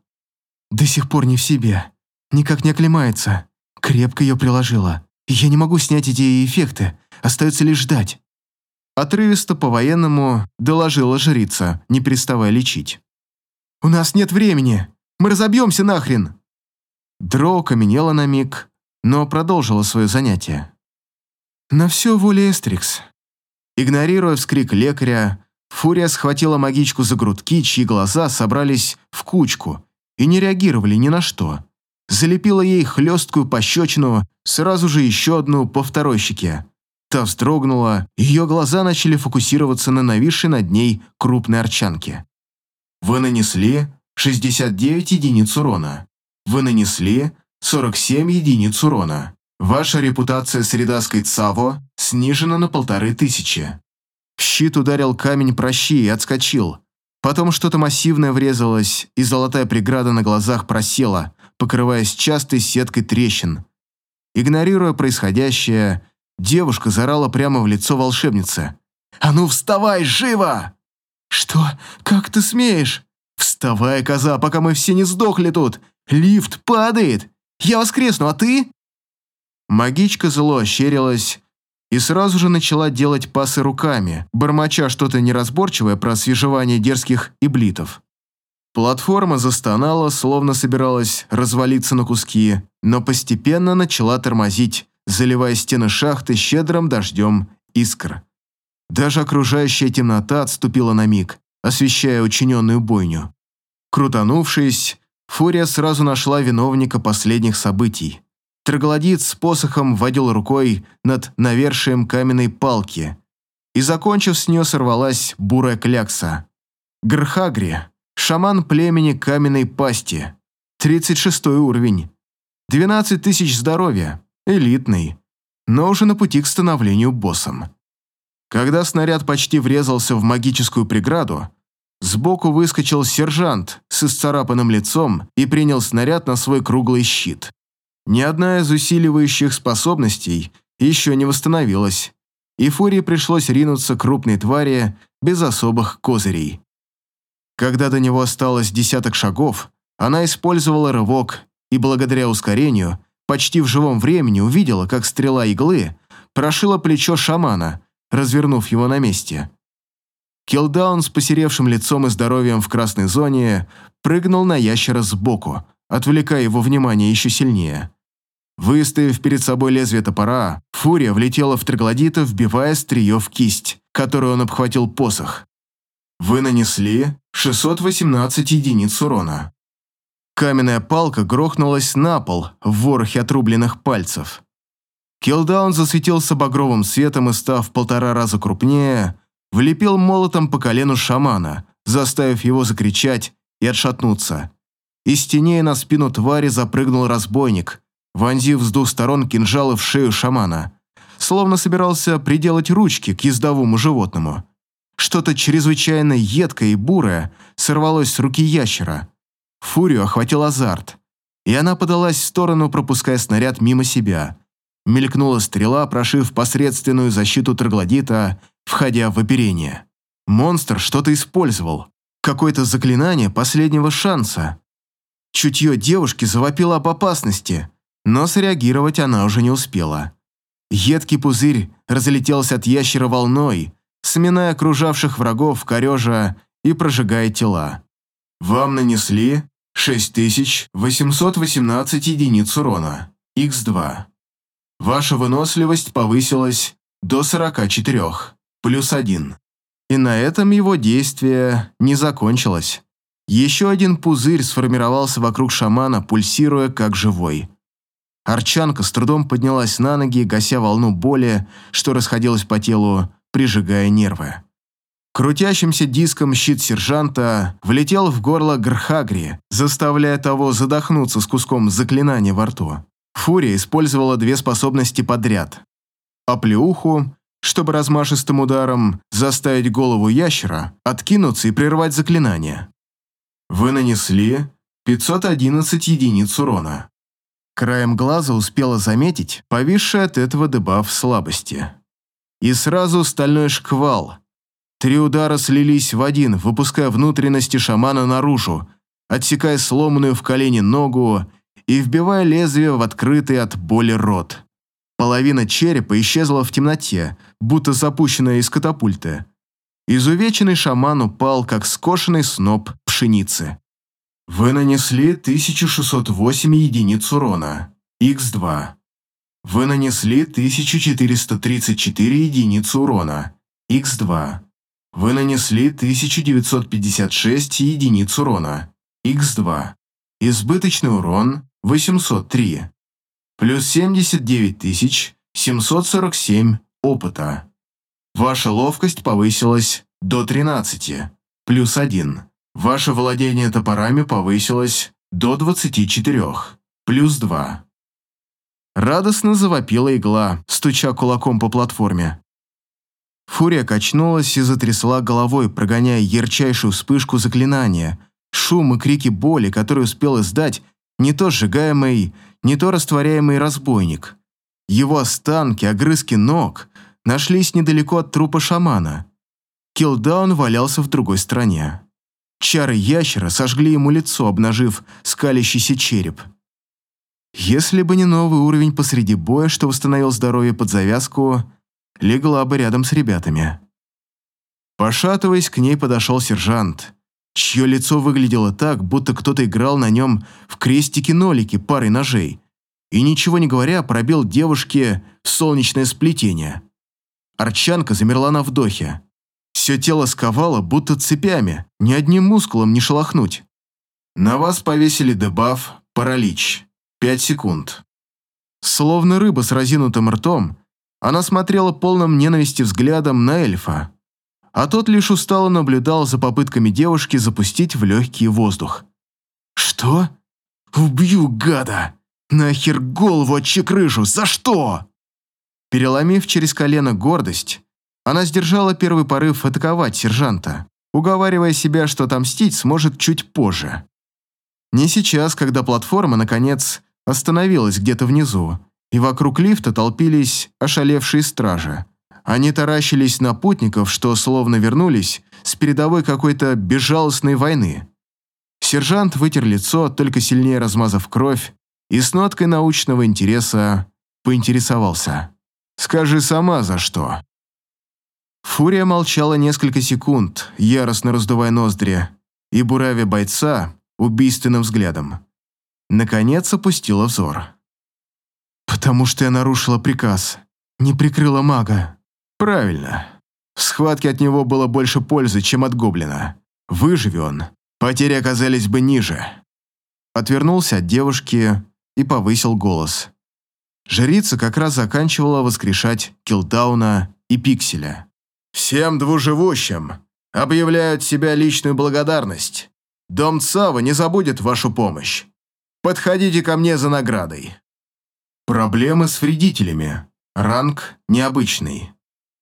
До сих пор не в себе. Никак не оклемается. Крепко ее приложила. Я не могу снять эти эффекты. Остается лишь ждать. Отрывисто по-военному доложила жрица, не переставая лечить. «У нас нет времени! Мы разобьемся нахрен!» Дроу каменела на миг, но продолжила свое занятие. На все воля Эстрикс. Игнорируя вскрик лекаря, Фурия схватила магичку за грудки, чьи глаза собрались в кучку и не реагировали ни на что. Залепила ей хлесткую пощечину, сразу же еще одну по второй щеке. Та вздрогнула, ее глаза начали фокусироваться на нависшей над ней крупной арчанке. Вы нанесли 69 единиц урона. Вы нанесли 47 единиц урона. Ваша репутация средаской Цаво снижена на полторы тысячи. Щит ударил камень прощи и отскочил. Потом что-то массивное врезалось, и золотая преграда на глазах просела, покрываясь частой сеткой трещин. Игнорируя происходящее, девушка зарала прямо в лицо волшебнице. «А ну вставай, живо!» «Что? Как ты смеешь?» «Вставай, коза, пока мы все не сдохли тут! Лифт падает! Я воскресну, а ты?» Магичка зло ощерилась, и сразу же начала делать пасы руками, бормоча что-то неразборчивое про освежевание дерзких иблитов. Платформа застонала, словно собиралась развалиться на куски, но постепенно начала тормозить, заливая стены шахты щедрым дождем искр. Даже окружающая темнота отступила на миг, освещая учиненную бойню. Крутанувшись, Фурия сразу нашла виновника последних событий. Троглодит с посохом водил рукой над навершием каменной палки, и, закончив с нее, сорвалась бурая клякса. Грхагри, шаман племени каменной пасти, 36 уровень, 12 тысяч здоровья, элитный, но уже на пути к становлению боссом. Когда снаряд почти врезался в магическую преграду, сбоку выскочил сержант с исцарапанным лицом и принял снаряд на свой круглый щит. Ни одна из усиливающих способностей еще не восстановилась, и Фурии пришлось ринуться крупной твари без особых козырей. Когда до него осталось десяток шагов, она использовала рывок и благодаря ускорению почти в живом времени увидела, как стрела иглы прошила плечо шамана, развернув его на месте. Килдаун с посеревшим лицом и здоровьем в красной зоне прыгнул на ящера сбоку, отвлекая его внимание еще сильнее. Выставив перед собой лезвие топора, фурия влетела в троглодита, вбивая стрие в кисть, которую он обхватил посох. Вы нанесли 618 единиц урона. Каменная палка грохнулась на пол в ворохе отрубленных пальцев. Килдаун засветился багровым светом и, став в полтора раза крупнее, влепил молотом по колену шамана, заставив его закричать и отшатнуться. Из теней на спину твари запрыгнул разбойник, вонзив с двух сторон кинжалы в шею шамана, словно собирался приделать ручки к ездовому животному. Что-то чрезвычайно едкое и бурое сорвалось с руки ящера. Фурию охватил азарт, и она подалась в сторону, пропуская снаряд мимо себя. мелькнула стрела, прошив посредственную защиту троглодита, входя в оперение. Монстр что-то использовал. Какое-то заклинание последнего шанса. Чутье девушки завопило об опасности, но среагировать она уже не успела. Едкий пузырь разлетелся от ящера волной, сминая окружавших врагов корежа и прожигая тела. Вам нанесли 6818 единиц урона, Х2. Ваша выносливость повысилась до 44, плюс 1. И на этом его действие не закончилось. Еще один пузырь сформировался вокруг шамана, пульсируя как живой. Арчанка с трудом поднялась на ноги, гася волну боли, что расходилась по телу, прижигая нервы. Крутящимся диском щит сержанта влетел в горло Грхагри, заставляя того задохнуться с куском заклинания во рту. Фурия использовала две способности подряд. Оплеуху, чтобы размашистым ударом заставить голову ящера откинуться и прервать заклинание. Вы нанесли 511 единиц урона. Краем глаза успела заметить повисший от этого дебаф слабости. И сразу стальной шквал. Три удара слились в один, выпуская внутренности шамана наружу, отсекая сломанную в колени ногу и вбивая лезвие в открытый от боли рот. Половина черепа исчезла в темноте, будто запущенная из катапульты. Изувеченный шаман упал, как скошенный сноп пшеницы. Вы нанесли 1608 единиц урона, Х2. Вы нанесли 1434 единицы урона, Х2. Вы нанесли 1956 единиц урона, Х2. Избыточный урон 803. Плюс 79 747 опыта. Ваша ловкость повысилась до 13, плюс 1. Ваше владение топорами повысилось до 24, плюс 2. Радостно завопила игла, стуча кулаком по платформе. Фурия качнулась и затрясла головой, прогоняя ярчайшую вспышку заклинания, шум и крики боли, который успел издать не то сжигаемый, не то растворяемый разбойник. Его останки, огрызки ног нашлись недалеко от трупа шамана. Килдаун валялся в другой стороне. Чары ящера сожгли ему лицо, обнажив скалящийся череп. Если бы не новый уровень посреди боя, что восстановил здоровье под завязку, легла бы рядом с ребятами. Пошатываясь, к ней подошел сержант, чье лицо выглядело так, будто кто-то играл на нем в крестики-нолики парой ножей, и, ничего не говоря, пробил девушке солнечное сплетение. Арчанка замерла на вдохе. Все тело сковало, будто цепями, ни одним мускулом не шелохнуть. На вас повесили дебаф «Паралич». Пять секунд. Словно рыба с разинутым ртом, она смотрела полным ненависти взглядом на эльфа, а тот лишь устало наблюдал за попытками девушки запустить в легкий воздух. «Что? Убью, гада! Нахер голову отчекрыжу! За что?» Переломив через колено гордость, она сдержала первый порыв атаковать сержанта, уговаривая себя, что отомстить сможет чуть позже. Не сейчас, когда платформа, наконец, остановилась где-то внизу, и вокруг лифта толпились ошалевшие стражи. Они таращились на путников, что словно вернулись с передовой какой-то безжалостной войны. Сержант вытер лицо, только сильнее размазав кровь, и с ноткой научного интереса поинтересовался. «Скажи сама, за что?» Фурия молчала несколько секунд, яростно раздувая ноздри, и буравя бойца убийственным взглядом. Наконец опустила взор. «Потому что я нарушила приказ, не прикрыла мага». «Правильно. В схватке от него было больше пользы, чем от гоблина. Выживи он, потери оказались бы ниже». Отвернулся от девушки и повысил голос. Жрица как раз заканчивала воскрешать Килдауна и Пикселя. Всем двуживущим объявляют себя личную благодарность. Дом Цава не забудет вашу помощь. Подходите ко мне за наградой. Проблемы с вредителями. Ранг необычный.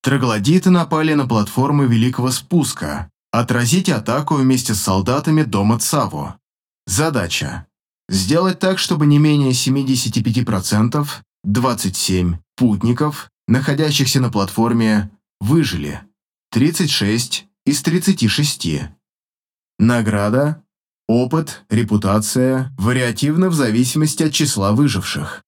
Троглодиты напали на платформы Великого Спуска. Отразите атаку вместе с солдатами дома Цаву. Задача. Сделать так, чтобы не менее 75% 27 путников, находящихся на платформе, выжили. 36 из 36. Награда, опыт, репутация, вариативно в зависимости от числа выживших.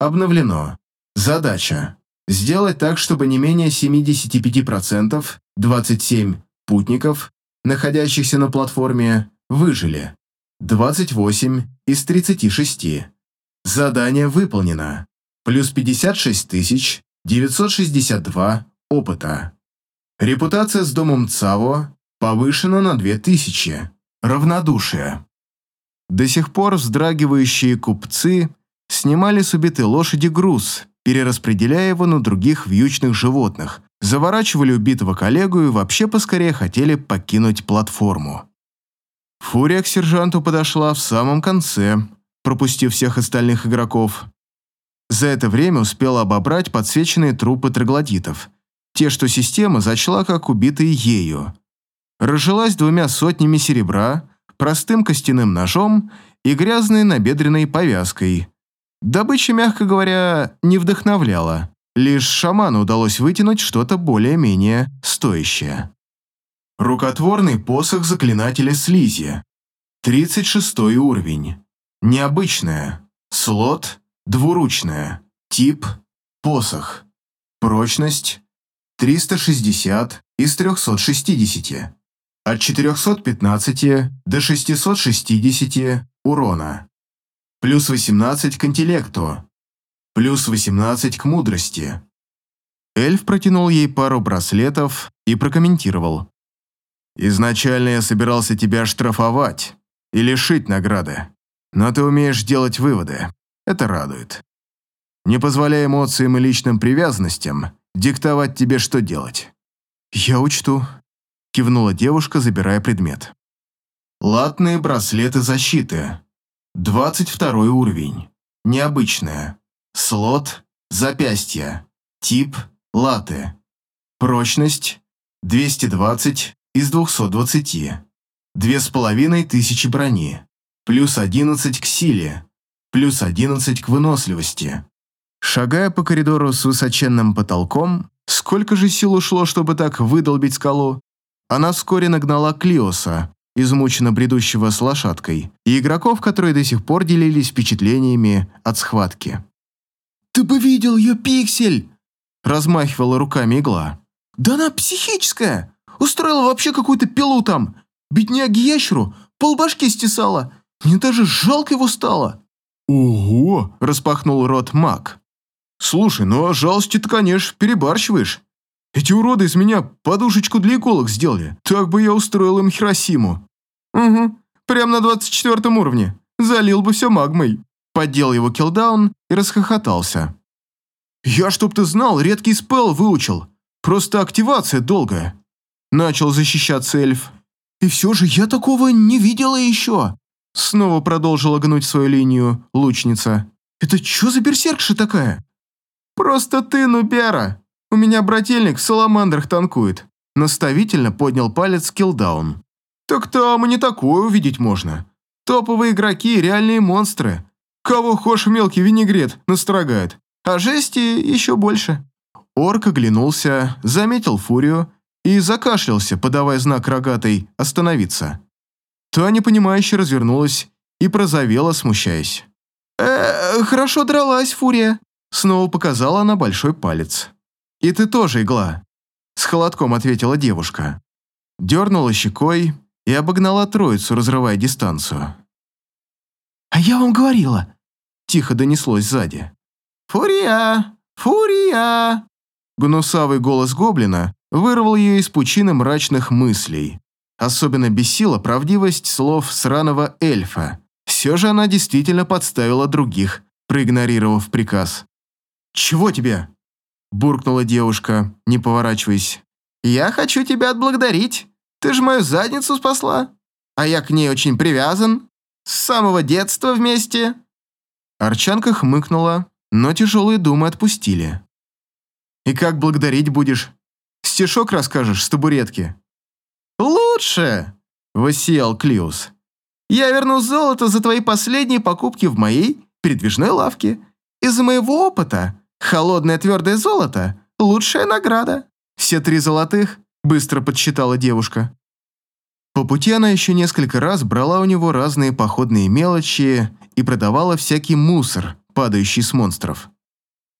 Обновлено. Задача. Сделать так, чтобы не менее 75%, 27 путников, находящихся на платформе, выжили. 28 из 36. Задание выполнено. Плюс 56 962 опыта. Репутация с домом Цаво повышена на 2000. Равнодушие. До сих пор вздрагивающие купцы снимали с убитой лошади груз, перераспределяя его на других вьючных животных, заворачивали убитого коллегу и вообще поскорее хотели покинуть платформу. Фурия к сержанту подошла в самом конце, пропустив всех остальных игроков. За это время успела обобрать подсвеченные трупы троглодитов, те, что система зачла как убитые ею. Разжилась двумя сотнями серебра, простым костяным ножом и грязной набедренной повязкой. Добыча, мягко говоря, не вдохновляла. Лишь шаману удалось вытянуть что-то более-менее стоящее. Рукотворный посох заклинателя слизи. 36 уровень. Необычная. Слот двуручная. Тип посох. Прочность 360 из 360. От 415 до 660 урона. Плюс 18 к интеллекту. Плюс 18 к мудрости. Эльф протянул ей пару браслетов и прокомментировал. Изначально я собирался тебя штрафовать и лишить награды, но ты умеешь делать выводы. Это радует. Не позволяя эмоциям и личным привязанностям диктовать тебе, что делать. Я учту, кивнула девушка, забирая предмет. Латные браслеты защиты. 22 уровень. Необычная. Слот запястья. Тип латы. Прочность 220 из 220. Две с половиной тысячи брони. Плюс 11 к силе. Плюс 11 к выносливости. Шагая по коридору с высоченным потолком, сколько же сил ушло, чтобы так выдолбить скалу, она вскоре нагнала Клиоса, измученно бредущего с лошадкой, и игроков, которые до сих пор делились впечатлениями от схватки. «Ты бы видел ее пиксель!» размахивала руками игла. «Да она психическая! Устроила вообще какую-то пилу там! Бедняги-ящеру полбашки стесала! Мне даже жалко его стало!» «Ого!» – распахнул рот маг. «Слушай, ну а жалости ты, конечно, перебарщиваешь. Эти уроды из меня подушечку для иголок сделали. Так бы я устроил им Хиросиму». «Угу, прям на двадцать четвертом уровне. Залил бы все магмой». Поддел его киллдаун и расхохотался. «Я, чтоб ты знал, редкий спел выучил. Просто активация долгая». Начал защищаться эльф. «И все же я такого не видела еще!» Снова продолжила гнуть свою линию лучница. «Это что за берсеркша такая?» «Просто ты, Нубера. У меня брательник в саламандрах танкует». Наставительно поднял палец киллдаун. «Так там и не такое увидеть можно. Топовые игроки – реальные монстры. Кого хошь мелкий винегрет настрогает, а жести еще больше». Орк оглянулся, заметил фурию и закашлялся, подавая знак рогатой «остановиться». Та непонимающе развернулась и прозовела, смущаясь. «Э, хорошо дралась, фурия», — снова показала она большой палец. «И ты тоже, игла», — с холодком ответила девушка. Дернула щекой и обогнала троицу, разрывая дистанцию. «А я вам говорила!» Тихо донеслось сзади. «Фурия! Фурия!» Гнусавый голос гоблина вырвал ее из пучины мрачных мыслей. Особенно бесила правдивость слов сраного эльфа. Все же она действительно подставила других, проигнорировав приказ. «Чего тебе?» – буркнула девушка, не поворачиваясь. «Я хочу тебя отблагодарить. Ты же мою задницу спасла. А я к ней очень привязан. С самого детства вместе». Арчанка хмыкнула, но тяжелые думы отпустили. «И как благодарить будешь? Стишок расскажешь с табуретки?» «Лучше!» – воссиял Клиус. «Я верну золото за твои последние покупки в моей передвижной лавке. Из моего опыта холодное твердое золото – лучшая награда. Все три золотых, быстро подсчитала девушка. По пути она еще несколько раз брала у него разные походные мелочи и продавала всякий мусор, падающий с монстров.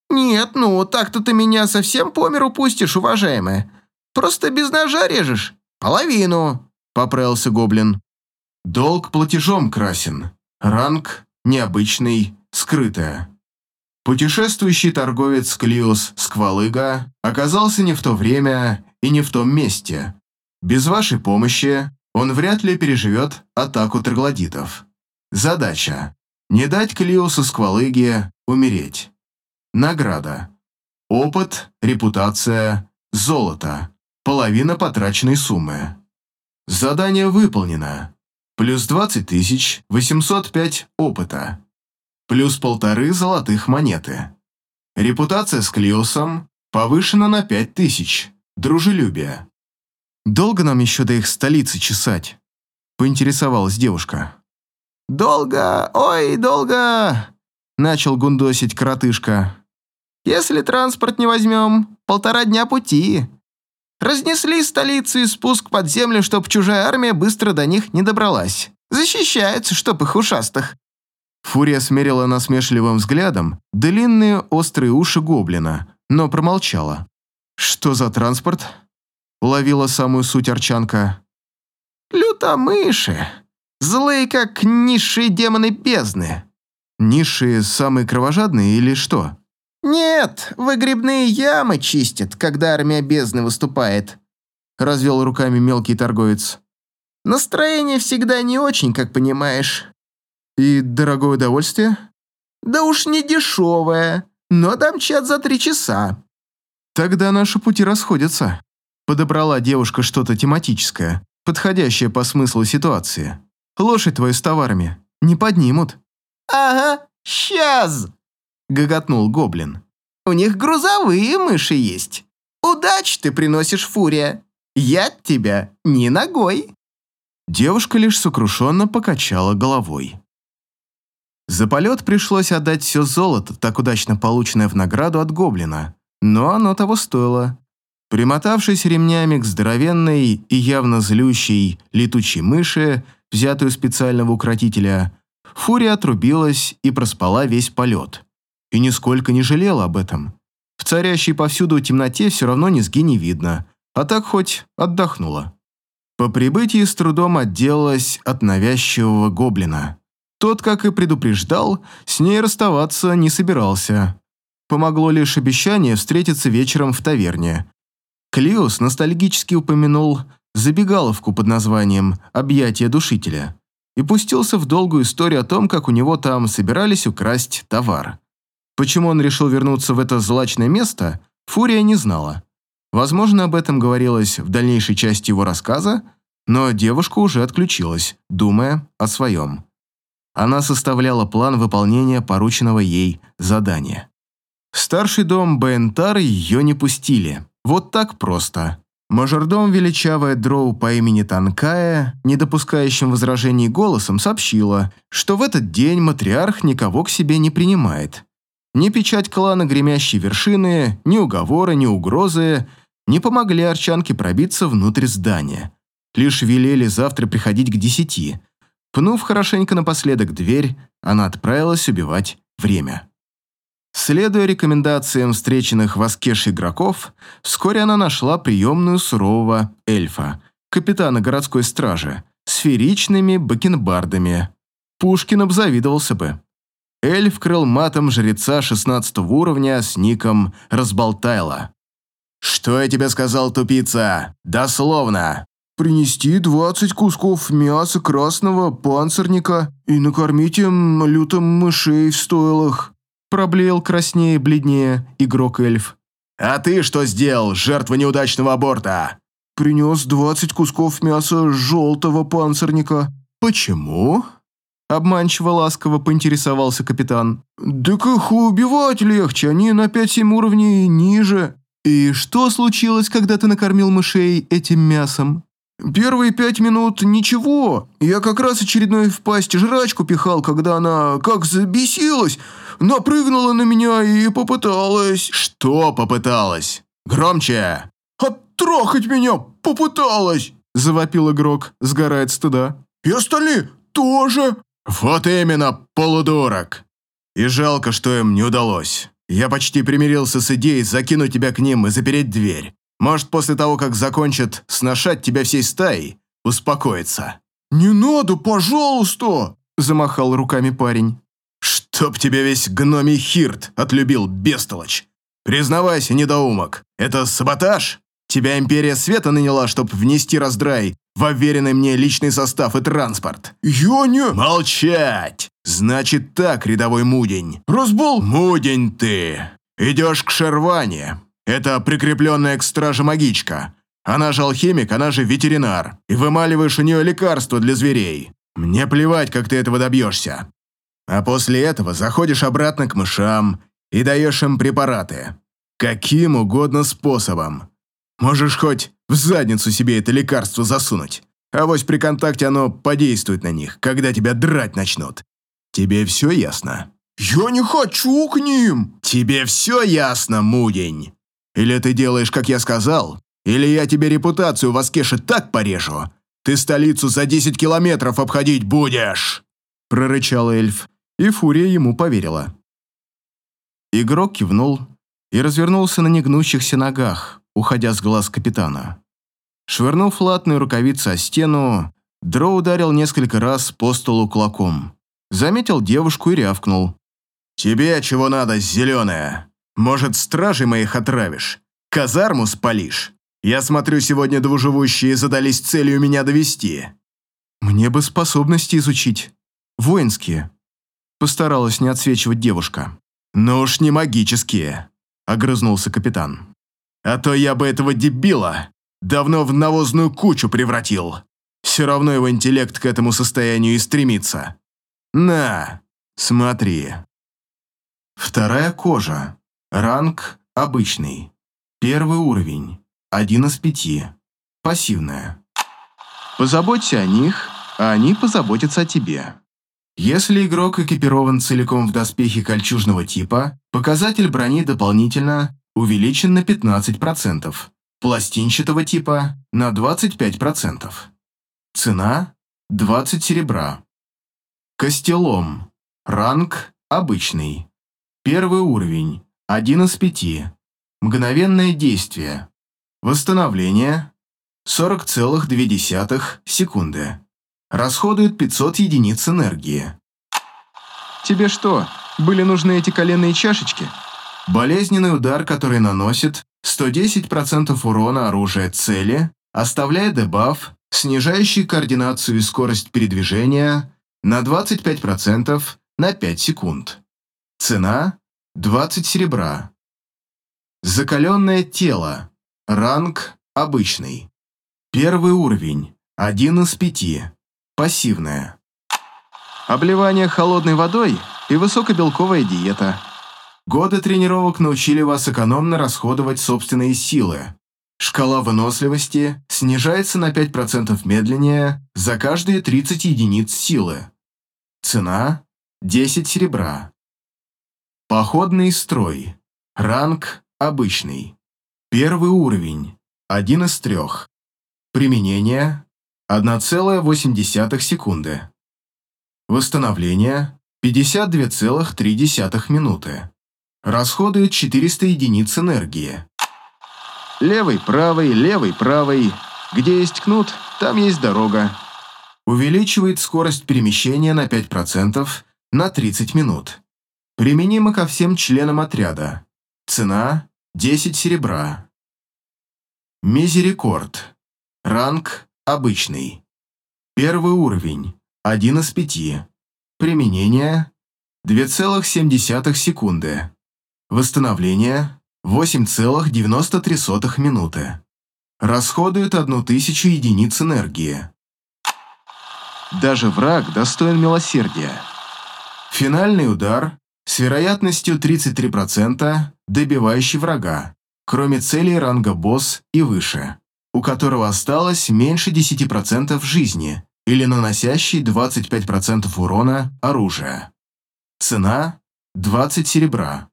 «Нет, ну, так-то ты меня совсем по миру пустишь, уважаемая. Просто без ножа режешь. Половину», — поправился гоблин. Долг платежом красен. Ранг необычный, скрытая. Путешествующий торговец Клиус Сквалыга оказался не в то время и не в том месте. Без вашей помощи он вряд ли переживет атаку троглодитов. Задача – не дать Клиусу Сквалыге умереть. Награда. Опыт, репутация, золото. Половина потраченной суммы. Задание выполнено. Плюс 20 805 опыта плюс полторы золотых монеты. Репутация с Клиосом повышена на пять тысяч. Дружелюбие. «Долго нам еще до их столицы чесать?» – поинтересовалась девушка. «Долго, ой, долго!» – начал гундосить коротышка. «Если транспорт не возьмем, полтора дня пути. Разнесли столицу и спуск под землю, чтоб чужая армия быстро до них не добралась. Защищаются, чтоб их ушастых. Фурия смерила насмешливым взглядом длинные острые уши гоблина, но промолчала. «Что за транспорт?» — уловила самую суть арчанка. «Лютомыши. Злые, как низшие демоны бездны». «Низшие самые кровожадные или что?» «Нет, выгребные ямы чистят, когда армия бездны выступает», — развел руками мелкий торговец. «Настроение всегда не очень, как понимаешь. «И дорогое удовольствие?» «Да уж не дешевое, но домчат за три часа». «Тогда наши пути расходятся», — подобрала девушка что-то тематическое, подходящее по смыслу ситуации. «Лошадь твою с товарами не поднимут». «Ага, сейчас!» — гоготнул гоблин. «У них грузовые мыши есть. Удачи ты приносишь, Фурия. Я тебя не ногой». Девушка лишь сокрушенно покачала головой. За полет пришлось отдать все золото, так удачно полученное в награду от гоблина, но оно того стоило. Примотавшись ремнями к здоровенной и явно злющей летучей мыши, взятую специального укротителя, Фурия отрубилась и проспала весь полет. И нисколько не жалела об этом. В царящей повсюду темноте все равно низги не видно, а так хоть отдохнула. По прибытии с трудом отделалась от навязчивого гоблина. Тот, как и предупреждал, с ней расставаться не собирался. Помогло лишь обещание встретиться вечером в таверне. Клиус ностальгически упомянул забегаловку под названием «Объятие душителя» и пустился в долгую историю о том, как у него там собирались украсть товар. Почему он решил вернуться в это злачное место, Фурия не знала. Возможно, об этом говорилось в дальнейшей части его рассказа, но девушка уже отключилась, думая о своем. Она составляла план выполнения порученного ей задания. В старший дом Бентар ее не пустили. Вот так просто. Мажордом величавая дроу по имени Танкая, не допускающим возражений голосом, сообщила, что в этот день матриарх никого к себе не принимает. Ни печать клана гремящей вершины, ни уговоры, ни угрозы не помогли арчанке пробиться внутрь здания. Лишь велели завтра приходить к десяти – Пнув хорошенько напоследок дверь, она отправилась убивать время. Следуя рекомендациям встреченных в Аскеш игроков, вскоре она нашла приемную сурового эльфа, капитана городской стражи, с феричными бакенбардами. Пушкин обзавидовался бы. Эльф крыл матом жреца 16 уровня с ником «Разболтайла». «Что я тебе сказал, тупица? Дословно!» Принести 20 кусков мяса красного панцирника и накормить им лютым мышей в стойлах», проблеял краснее бледнее игрок-эльф. «А ты что сделал, жертва неудачного аборта?» «Принес 20 кусков мяса желтого панцирника». «Почему?» Обманчиво ласково поинтересовался капитан. «Так их убивать легче, они на 5-7 уровней ниже». «И что случилось, когда ты накормил мышей этим мясом?» Первые пять минут ничего. Я как раз очередной в пасть жрачку пихал, когда она как забесилась. напрыгнула на меня и попыталась... Что попыталась? Громче! Оттрахать меня попыталась! Завопил игрок, сгорает стыда. И остальные тоже. Вот именно, полудурок. И жалко, что им не удалось. Я почти примирился с идеей закинуть тебя к ним и запереть дверь. Может, после того, как закончат сношать тебя всей стаей, успокоиться. «Не надо, пожалуйста!» – замахал руками парень. «Чтоб тебя весь гномий хирт отлюбил, бестолочь! Признавайся, недоумок, это саботаж? Тебя Империя Света наняла, чтобы внести раздрай в уверенный мне личный состав и транспорт?» «Я не...» «Молчать! Значит так, рядовой мудень!» «Разбол...» «Мудень ты! Идешь к Шерване, это прикрепленная к страже магичка. Она же алхимик, она же ветеринар. И вымаливаешь у нее лекарства для зверей. Мне плевать, как ты этого добьешься. А после этого заходишь обратно к мышам и даешь им препараты. Каким угодно способом. Можешь хоть в задницу себе это лекарство засунуть. А вось при контакте оно подействует на них, когда тебя драть начнут. Тебе все ясно? «Я не хочу к ним!» «Тебе все ясно, мудень?» Или ты делаешь, как я сказал, или я тебе репутацию в Аскеше так порежу, ты столицу за 10 километров обходить будешь!» Прорычал эльф, и Фурия ему поверила. Игрок кивнул и развернулся на негнущихся ногах, уходя с глаз капитана. Швырнув латную рукавицу о стену, Дро ударил несколько раз по столу кулаком. Заметил девушку и рявкнул. «Тебе чего надо, зеленая?» Может, стражей моих отравишь? Казарму спалишь? Я смотрю, сегодня двуживущие задались целью меня довести. Мне бы способности изучить. Воинские. Постаралась не отсвечивать девушка. Ну уж не магические, огрызнулся капитан. А то я бы этого дебила давно в навозную кучу превратил. Все равно его интеллект к этому состоянию и стремится. На, смотри. Вторая кожа. Ранг обычный. Первый уровень. Один из пяти. Пассивная. Позаботься о них, а они позаботятся о тебе. Если игрок экипирован целиком в доспехи кольчужного типа, показатель брони дополнительно увеличен на 15%, пластинчатого типа – на 25%. Цена – 20 серебра. Костелом. Ранг обычный. Первый уровень. Один из пяти. Мгновенное действие. Восстановление. 40,2 секунды. Расходует 500 единиц энергии. Тебе что, были нужны эти коленные чашечки? Болезненный удар, который наносит 110% урона оружия цели, оставляя дебаф, снижающий координацию и скорость передвижения на 25% на 5 секунд. Цена 20 серебра. Закаленное тело. Ранг обычный. Первый уровень. Один из пяти. Пассивное. Обливание холодной водой и высокобелковая диета. Годы тренировок научили вас экономно расходовать собственные силы. Шкала выносливости снижается на 5% медленнее за каждые 30 единиц силы. Цена – 10 серебра. Походный строй. Ранг обычный. Первый уровень. Один из трех. Применение. 1,8 секунды. Восстановление. 52,3 минуты. Расходует 400 единиц энергии. Левый, правый, левый, правый. Где есть кнут, там есть дорога. Увеличивает скорость перемещения на 5% на 30 минут. Применимо ко всем членам отряда. Цена – 10 серебра. Мизерикорд. Ранг – обычный. Первый уровень – 1 из 5. Применение – 2,7 секунды. Восстановление – 8,93 минуты. Расходует 1000 единиц энергии. Даже враг достоин милосердия. Финальный удар с вероятностью 33% добивающий врага, кроме целей ранга босс и выше, у которого осталось меньше 10% жизни или наносящий 25% урона оружия. Цена 20 серебра.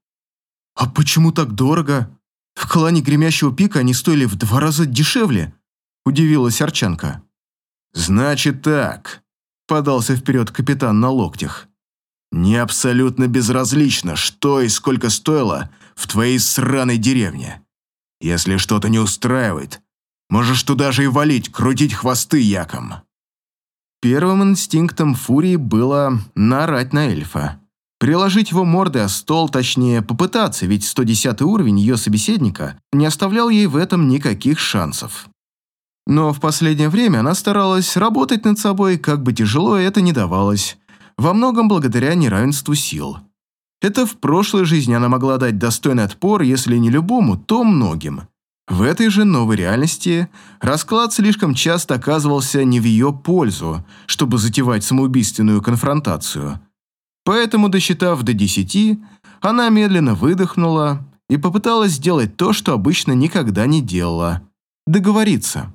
«А почему так дорого? В клане Гремящего Пика они стоили в два раза дешевле», – удивилась Арчанка. «Значит так», – подался вперед капитан на локтях. «Не абсолютно безразлично, что и сколько стоило в твоей сраной деревне. Если что-то не устраивает, можешь туда же и валить, крутить хвосты яком». Первым инстинктом Фурии было наорать на эльфа. Приложить его мордой о стол, точнее, попытаться, ведь 110 уровень ее собеседника не оставлял ей в этом никаких шансов. Но в последнее время она старалась работать над собой, как бы тяжело это ни давалось, во многом благодаря неравенству сил. Это в прошлой жизни она могла дать достойный отпор, если не любому, то многим. В этой же новой реальности расклад слишком часто оказывался не в ее пользу, чтобы затевать самоубийственную конфронтацию. Поэтому, досчитав до десяти, она медленно выдохнула и попыталась сделать то, что обычно никогда не делала – договориться.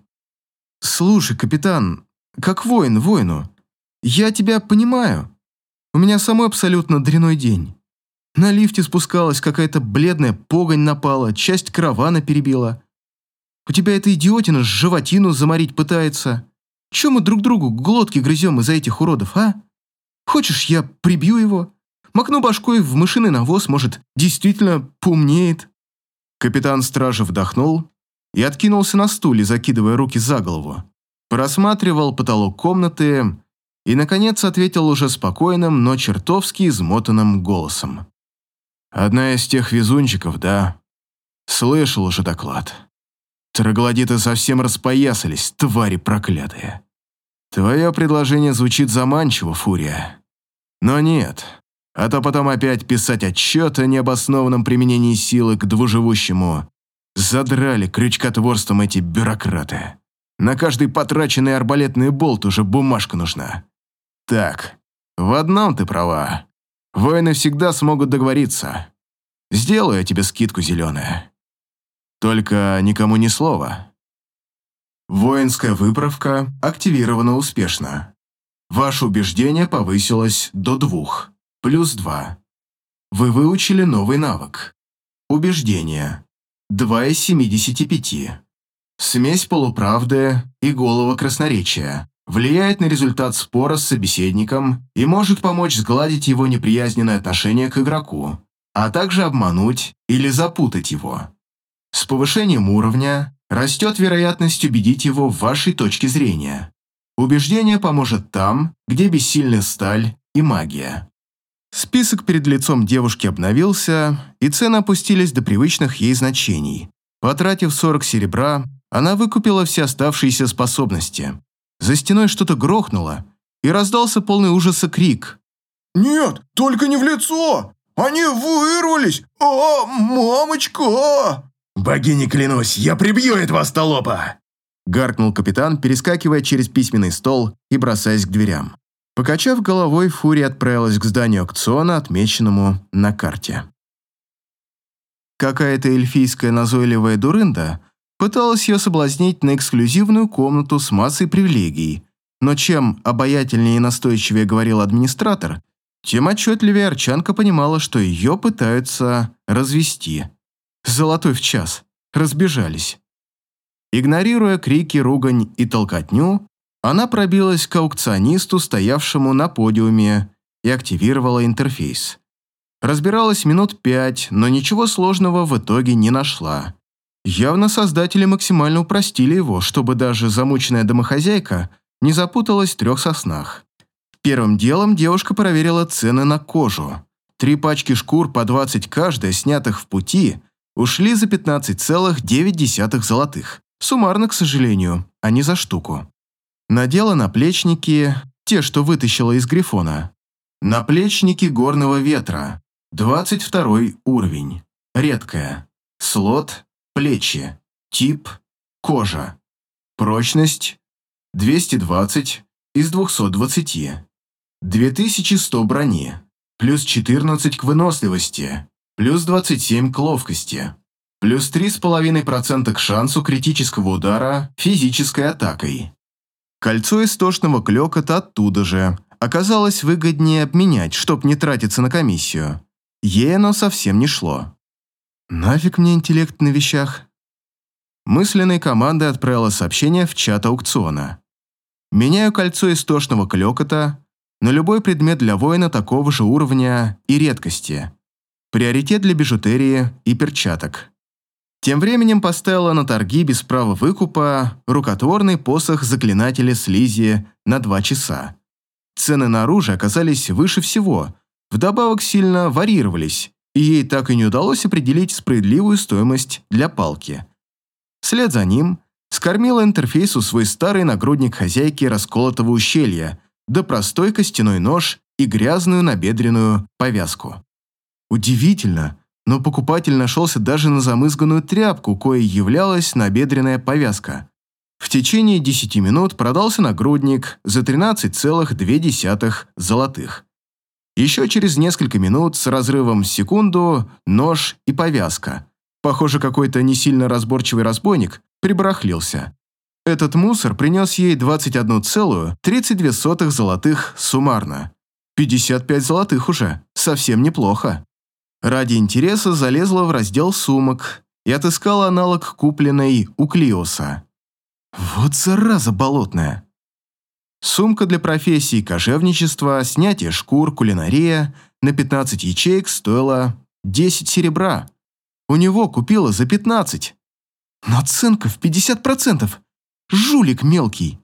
«Слушай, капитан, как воин воину, я тебя понимаю. У меня самой абсолютно дряной день. На лифте спускалась какая-то бледная погонь напала, часть каравана перебила. У тебя эта идиотина животину заморить пытается. Чем мы друг другу глотки грызем из-за этих уродов, а? Хочешь, я прибью его? Макну башкой в мышиный навоз, может, действительно поумнеет?» Капитан стражи вдохнул и откинулся на стуле, закидывая руки за голову. Просматривал потолок комнаты и, наконец, ответил уже спокойным, но чертовски измотанным голосом. Одна из тех везунчиков, да? Слышал уже доклад. Троглодиты совсем распоясались, твари проклятые. Твое предложение звучит заманчиво, Фурия. Но нет, а то потом опять писать отчет о необоснованном применении силы к двуживущему. Задрали крючкотворством эти бюрократы. На каждый потраченный арбалетный болт уже бумажка нужна. Так, в одном ты права. Воины всегда смогут договориться. Сделаю я тебе скидку зеленая. Только никому ни слова. Воинская выправка активирована успешно. Ваше убеждение повысилось до двух, плюс два. Вы выучили новый навык. Убеждение. 2 из 75. Смесь полуправды и голого красноречия влияет на результат спора с собеседником и может помочь сгладить его неприязненное отношение к игроку, а также обмануть или запутать его. С повышением уровня растет вероятность убедить его в вашей точке зрения. Убеждение поможет там, где бессильны сталь и магия. Список перед лицом девушки обновился, и цены опустились до привычных ей значений. Потратив 40 серебра, она выкупила все оставшиеся способности. За стеной что-то грохнуло, и раздался полный ужаса крик. «Нет, только не в лицо! Они вырвались! А, мамочка!» «Богини клянусь, я прибью этого столопа!» Гаркнул капитан, перескакивая через письменный стол и бросаясь к дверям. Покачав головой, Фурия отправилась к зданию аукциона, отмеченному на карте. Какая-то эльфийская назойливая дурында пыталась ее соблазнить на эксклюзивную комнату с массой привилегий, но чем обаятельнее и настойчивее говорил администратор, тем отчетливее Арчанка понимала, что ее пытаются развести. Золотой в час. Разбежались. Игнорируя крики, ругань и толкотню, она пробилась к аукционисту, стоявшему на подиуме, и активировала интерфейс. Разбиралась минут пять, но ничего сложного в итоге не нашла. Явно создатели максимально упростили его, чтобы даже замученная домохозяйка не запуталась в трех соснах. Первым делом девушка проверила цены на кожу. Три пачки шкур по 20 каждая, снятых в пути, ушли за 15,9 золотых. Суммарно, к сожалению, а не за штуку. Надела наплечники, те, что вытащила из грифона. Наплечники горного ветра, 22 уровень, редкая. Слот, плечи, тип, кожа. Прочность, 220 из 220. 2100 брони, плюс 14 к выносливости, плюс 27 к ловкости, плюс 3,5% к шансу критического удара физической атакой. Кольцо истошного клёкота оттуда же. Оказалось выгоднее обменять, чтоб не тратиться на комиссию. Ей оно совсем не шло. Нафиг мне интеллект на вещах? Мысленной командой отправила сообщение в чат аукциона. Меняю кольцо истошного клёкота на любой предмет для воина такого же уровня и редкости. Приоритет для бижутерии и перчаток. Тем временем поставила на торги без права выкупа рукотворный посох заклинателя слизи на два часа. Цены на оружие оказались выше всего, вдобавок сильно варьировались, и ей так и не удалось определить справедливую стоимость для палки. Вслед за ним скормила интерфейсу свой старый нагрудник хозяйки расколотого ущелья, да простой костяной нож и грязную набедренную повязку. Удивительно, но покупатель нашелся даже на замызганную тряпку, коей являлась набедренная повязка. В течение 10 минут продался нагрудник за 13,2 золотых. Еще через несколько минут с разрывом в секунду нож и повязка. Похоже, какой-то не сильно разборчивый разбойник прибарахлился. Этот мусор принес ей 21,32 золотых суммарно. 55 золотых уже, совсем неплохо. Ради интереса залезла в раздел сумок и отыскала аналог купленной у Клиоса. Вот зараза болотная. Сумка для профессии кожевничества, снятие шкур, кулинария на 15 ячеек стоила 10 серебра. У него купила за 15. Наценка в 50%. Жулик мелкий.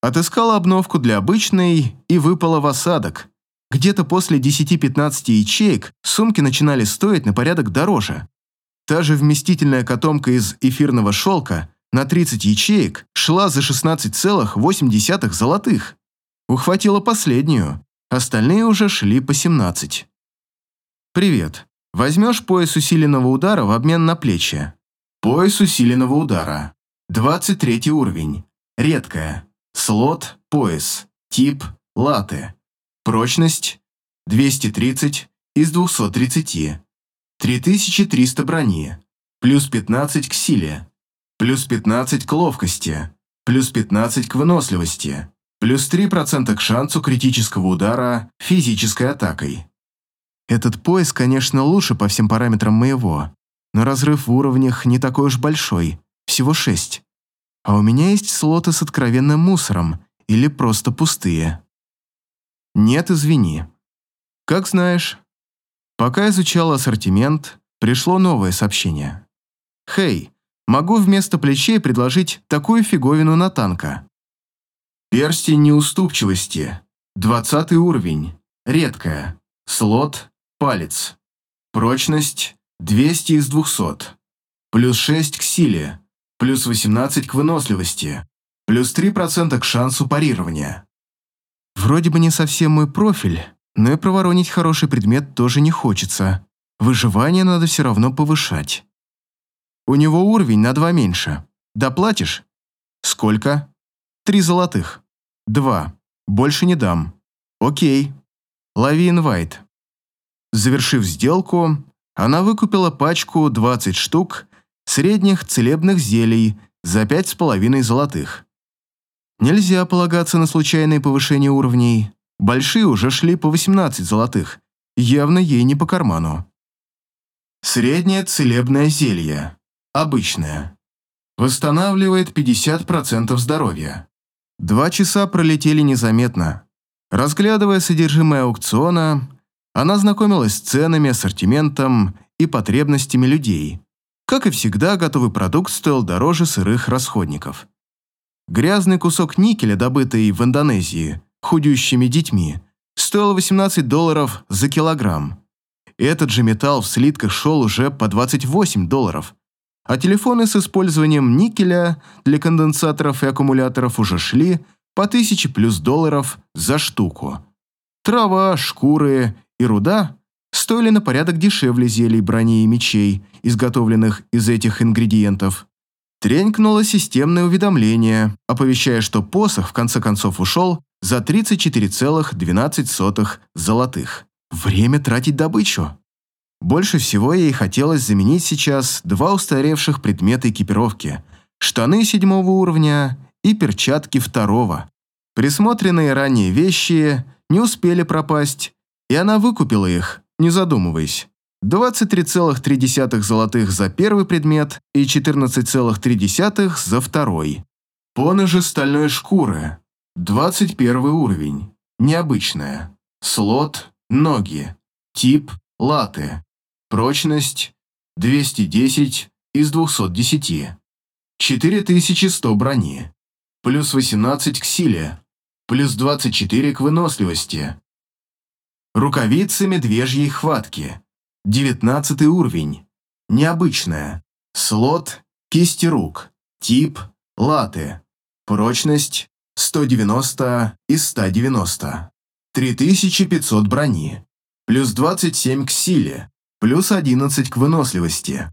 Отыскала обновку для обычной и выпала в осадок. Где-то после 10-15 ячеек сумки начинали стоить на порядок дороже. Та же вместительная котомка из эфирного шелка на 30 ячеек шла за 16,8 золотых. Ухватила последнюю, остальные уже шли по 17. «Привет. Возьмешь пояс усиленного удара в обмен на плечи?» Пояс усиленного удара. 23 уровень. Редкая. Слот – пояс. Тип – латы. Прочность – 230 из 230. 3300 брони. Плюс 15 к силе плюс 15 к ловкости, плюс 15 к выносливости, плюс 3% к шансу критического удара физической атакой. Этот пояс, конечно, лучше по всем параметрам моего, но разрыв в уровнях не такой уж большой, всего 6. А у меня есть слоты с откровенным мусором или просто пустые. Нет, извини. Как знаешь. Пока изучал ассортимент, пришло новое сообщение. «Хей, могу вместо плечей предложить такую фиговину на танка. Перстень неуступчивости. 20 уровень. Редкая. Слот. Палец. Прочность. 200 из 200. Плюс 6 к силе. Плюс 18 к выносливости. Плюс 3% к шансу парирования. Вроде бы не совсем мой профиль, но и проворонить хороший предмет тоже не хочется. Выживание надо все равно повышать. У него уровень на два меньше. Доплатишь? Сколько? Три золотых. Два. Больше не дам. Окей. Лови инвайт. Завершив сделку, она выкупила пачку 20 штук средних целебных зелий за пять с половиной золотых. Нельзя полагаться на случайные повышения уровней. Большие уже шли по 18 золотых. Явно ей не по карману. Среднее целебное зелье. Обычная. Восстанавливает 50% здоровья. Два часа пролетели незаметно. Разглядывая содержимое аукциона, она знакомилась с ценами, ассортиментом и потребностями людей. Как и всегда, готовый продукт стоил дороже сырых расходников. Грязный кусок никеля, добытый в Индонезии худющими детьми, стоил 18 долларов за килограмм. Этот же металл в слитках шел уже по 28 долларов – а телефоны с использованием никеля для конденсаторов и аккумуляторов уже шли по тысяче плюс долларов за штуку. Трава, шкуры и руда стоили на порядок дешевле зелий, брони и мечей, изготовленных из этих ингредиентов. Тренькнуло системное уведомление, оповещая, что посох в конце концов ушел за 34,12 золотых. Время тратить добычу. Больше всего ей хотелось заменить сейчас два устаревших предмета экипировки – штаны седьмого уровня и перчатки второго. Присмотренные ранее вещи не успели пропасть, и она выкупила их не задумываясь. 23,3 золотых за первый предмет и 14,3 за второй. Поножи стальной шкуры. 21 уровень. Необычная. Слот – ноги. Тип – латы. Прочность – 210 из 210. 4100 брони. Плюс 18 к силе. Плюс 24 к выносливости. Рукавицы медвежьей хватки. 19 уровень. Необычная. Слот – кисти рук. Тип – латы. Прочность – 190 из 190. 3500 брони. Плюс 27 к силе. Плюс 11 к выносливости.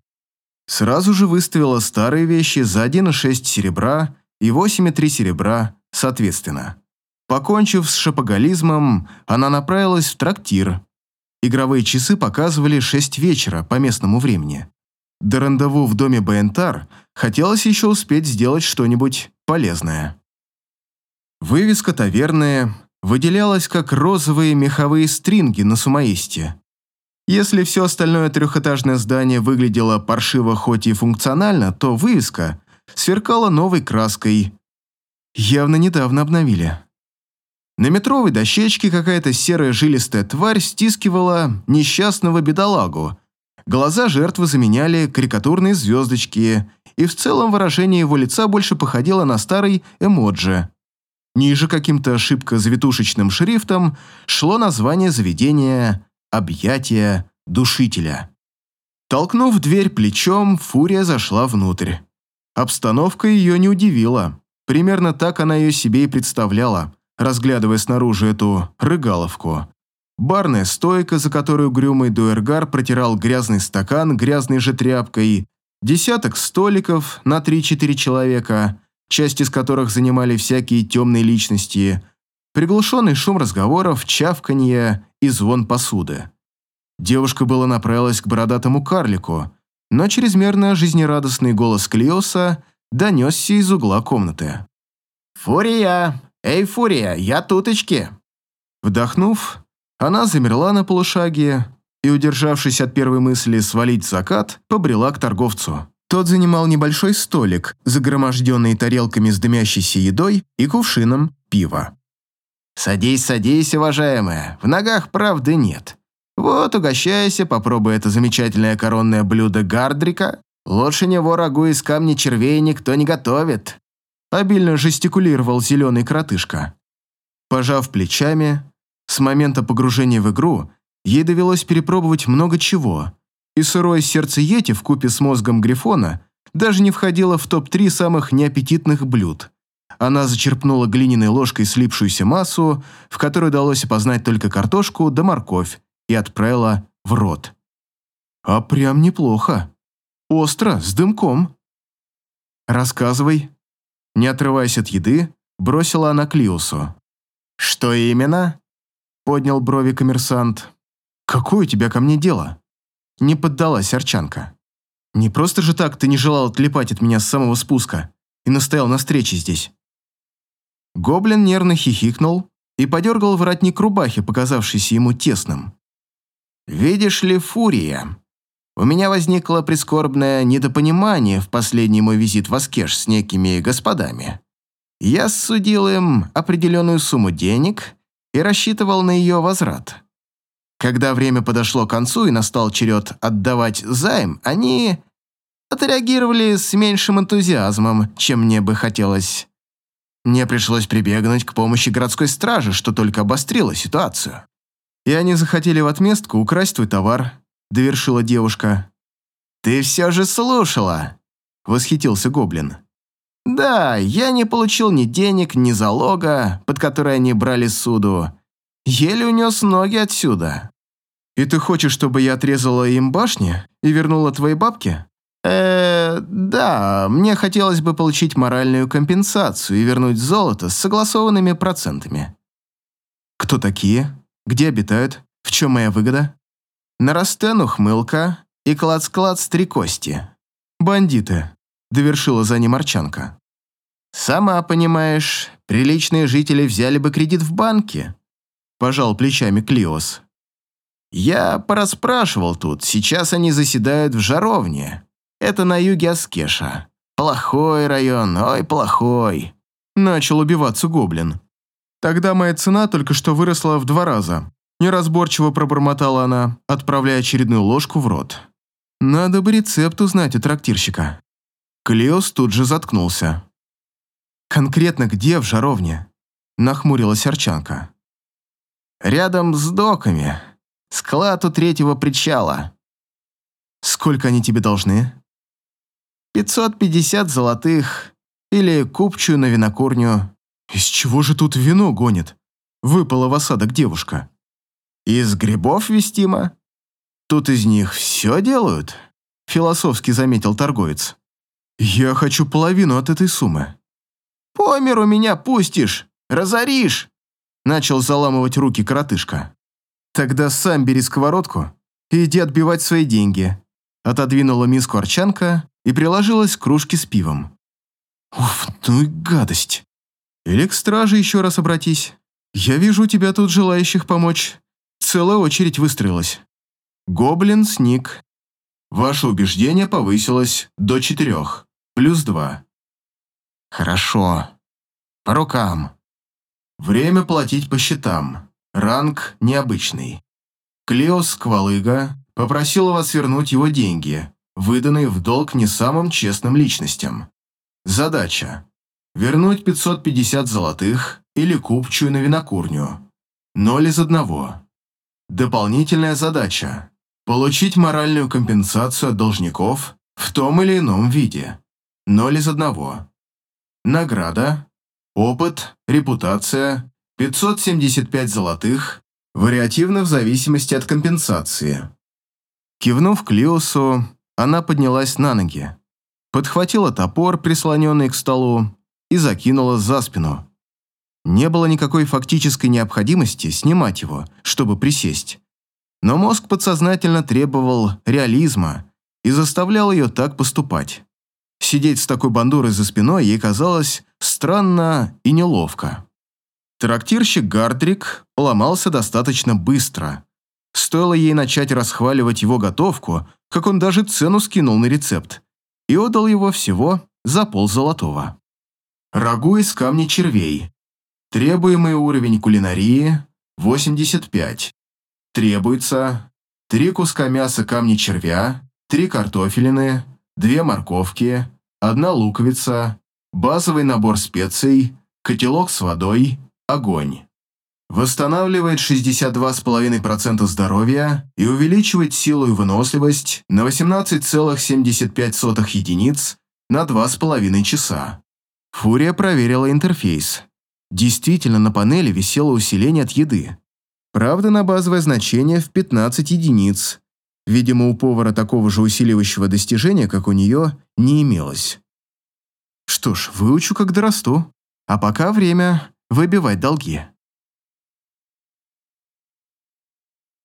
Сразу же выставила старые вещи за 1,6 серебра и 8,3 серебра, соответственно. Покончив с шапоголизмом, она направилась в трактир. Игровые часы показывали 6 вечера по местному времени. До рандеву в доме Бентар хотелось еще успеть сделать что-нибудь полезное. Вывеска таверны выделялась как розовые меховые стринги на сумаисте. Если все остальное трехэтажное здание выглядело паршиво хоть и функционально, то вывеска сверкала новой краской. Явно недавно обновили. На метровой дощечке какая-то серая жилистая тварь стискивала несчастного бедолагу. Глаза жертвы заменяли карикатурные звездочки, и в целом выражение его лица больше походило на старый эмоджи. Ниже каким-то ошибко завитушечным шрифтом шло название заведения «Объятия душителя». Толкнув дверь плечом, Фурия зашла внутрь. Обстановка ее не удивила. Примерно так она ее себе и представляла, разглядывая снаружи эту рыгаловку. Барная стойка, за которую угрюмый дуэргар протирал грязный стакан грязной же тряпкой, десяток столиков на 3-4 человека, часть из которых занимали всякие темные личности, приглушенный шум разговоров, чавканье и звон посуды. Девушка была направилась к бородатому карлику, но чрезмерно жизнерадостный голос Клиоса донесся из угла комнаты. «Фурия! Эй, Фурия, я туточки!» Вдохнув, она замерла на полушаге и, удержавшись от первой мысли свалить закат, побрела к торговцу. Тот занимал небольшой столик, загроможденный тарелками с дымящейся едой и кувшином пива. «Садись, садись, уважаемая, в ногах правды нет. Вот, угощайся, попробуй это замечательное коронное блюдо Гардрика. Лучше него рагу из камня червей никто не готовит». Обильно жестикулировал зеленый кротышка. Пожав плечами, с момента погружения в игру ей довелось перепробовать много чего, и сырое сердце Йети купе с мозгом Грифона даже не входило в топ-3 самых неаппетитных блюд. Она зачерпнула глиняной ложкой слипшуюся массу, в которой удалось опознать только картошку да морковь, и отправила в рот. А прям неплохо. Остро, с дымком. Рассказывай. Не отрываясь от еды, бросила она Клиусу. «Что именно?» — поднял брови коммерсант. «Какое у тебя ко мне дело?» Не поддалась Арчанка. «Не просто же так ты не желал отлипать от меня с самого спуска и настоял на встрече здесь». Гоблин нервно хихикнул и подергал воротник рубахи, показавшийся ему тесным. «Видишь ли, Фурия, у меня возникло прискорбное недопонимание в последний мой визит в Аскеш с некими господами. Я судил им определенную сумму денег и рассчитывал на ее возврат. Когда время подошло к концу и настал черед отдавать займ, они отреагировали с меньшим энтузиазмом, чем мне бы хотелось. Мне пришлось прибегнуть к помощи городской стражи, что только обострило ситуацию. И они захотели в отместку украсть твой товар, довершила девушка. «Ты все же слушала!» — восхитился Гоблин. «Да, я не получил ни денег, ни залога, под который они брали суду. Еле унес ноги отсюда». «И ты хочешь, чтобы я отрезала им башни и вернула твои бабки?» э да, мне хотелось бы получить моральную компенсацию и вернуть золото с согласованными процентами». «Кто такие? Где обитают? В чем моя выгода?» Нарастен ухмылка и клац-клац три кости. «Бандиты», — довершила за ним Арчанка. «Сама понимаешь, приличные жители взяли бы кредит в банке», — пожал плечами Клиос. Я пораспрашивал тут, сейчас они заседают в Жаровне. Это на юге Аскеша. Плохой район, ой, плохой. Начал убиваться гоблин. Тогда моя цена только что выросла в два раза. Неразборчиво пробормотала она, отправляя очередную ложку в рот. Надо бы рецепт узнать у трактирщика. Клеос тут же заткнулся. «Конкретно где в жаровне?» Нахмурилась Арчанка. «Рядом с доками. Склад у третьего причала». «Сколько они тебе должны?» «550 золотых или купчую на винокурню». «Из чего же тут вино гонит?» Выпала в осадок девушка. «Из грибов вестимо. Тут из них все делают», философски заметил торговец. «Я хочу половину от этой суммы». «По миру меня пустишь, разоришь!» Начал заламывать руки коротышка. «Тогда сам бери сковородку и иди отбивать свои деньги», отодвинула миску Арчанка и приложилась к кружке с пивом. «Уф, ну и гадость. Или к страже еще раз обратись. Я вижу, у тебя тут желающих помочь. Целая очередь выстроилась». Гоблин сник. Ваше убеждение повысилось до четырех, плюс два. Хорошо. По рукам. Время платить по счетам. Ранг необычный. Клеос Квалыга попросил вас вернуть его деньги, выданные в долг не самым честным личностям. Задача. Вернуть 550 золотых или купчую на винокурню. Ноль из одного. Дополнительная задача. Получить моральную компенсацию от должников в том или ином виде. Ноль из одного. Награда. Опыт, репутация, 575 золотых, вариативно в зависимости от компенсации. Кивнув Клиосу, она поднялась на ноги, подхватила топор, прислоненный к столу, и закинула за спину. Не было никакой фактической необходимости снимать его, чтобы присесть. Но мозг подсознательно требовал реализма и заставлял ее так поступать. Сидеть с такой бандурой за спиной ей казалось странно и неловко. Трактирщик Гардрик ломался достаточно быстро. Стоило ей начать расхваливать его готовку, как он даже цену скинул на рецепт и отдал его всего за ползолотого. Рагу из камня червей. Требуемый уровень кулинарии – 85. Требуется 3 куска мяса камня червя, 3 картофелины, 2 морковки, 1 луковица, базовый набор специй, котелок с водой, огонь. Восстанавливает 62,5% здоровья и увеличивает силу и выносливость на 18,75 единиц на 2,5 часа. Фурия проверила интерфейс. Действительно, на панели висело усиление от еды. Правда, на базовое значение в 15 единиц. Видимо, у повара такого же усиливающего достижения, как у нее, не имелось. Что ж, выучу, как дорасту. А пока время выбивать долги.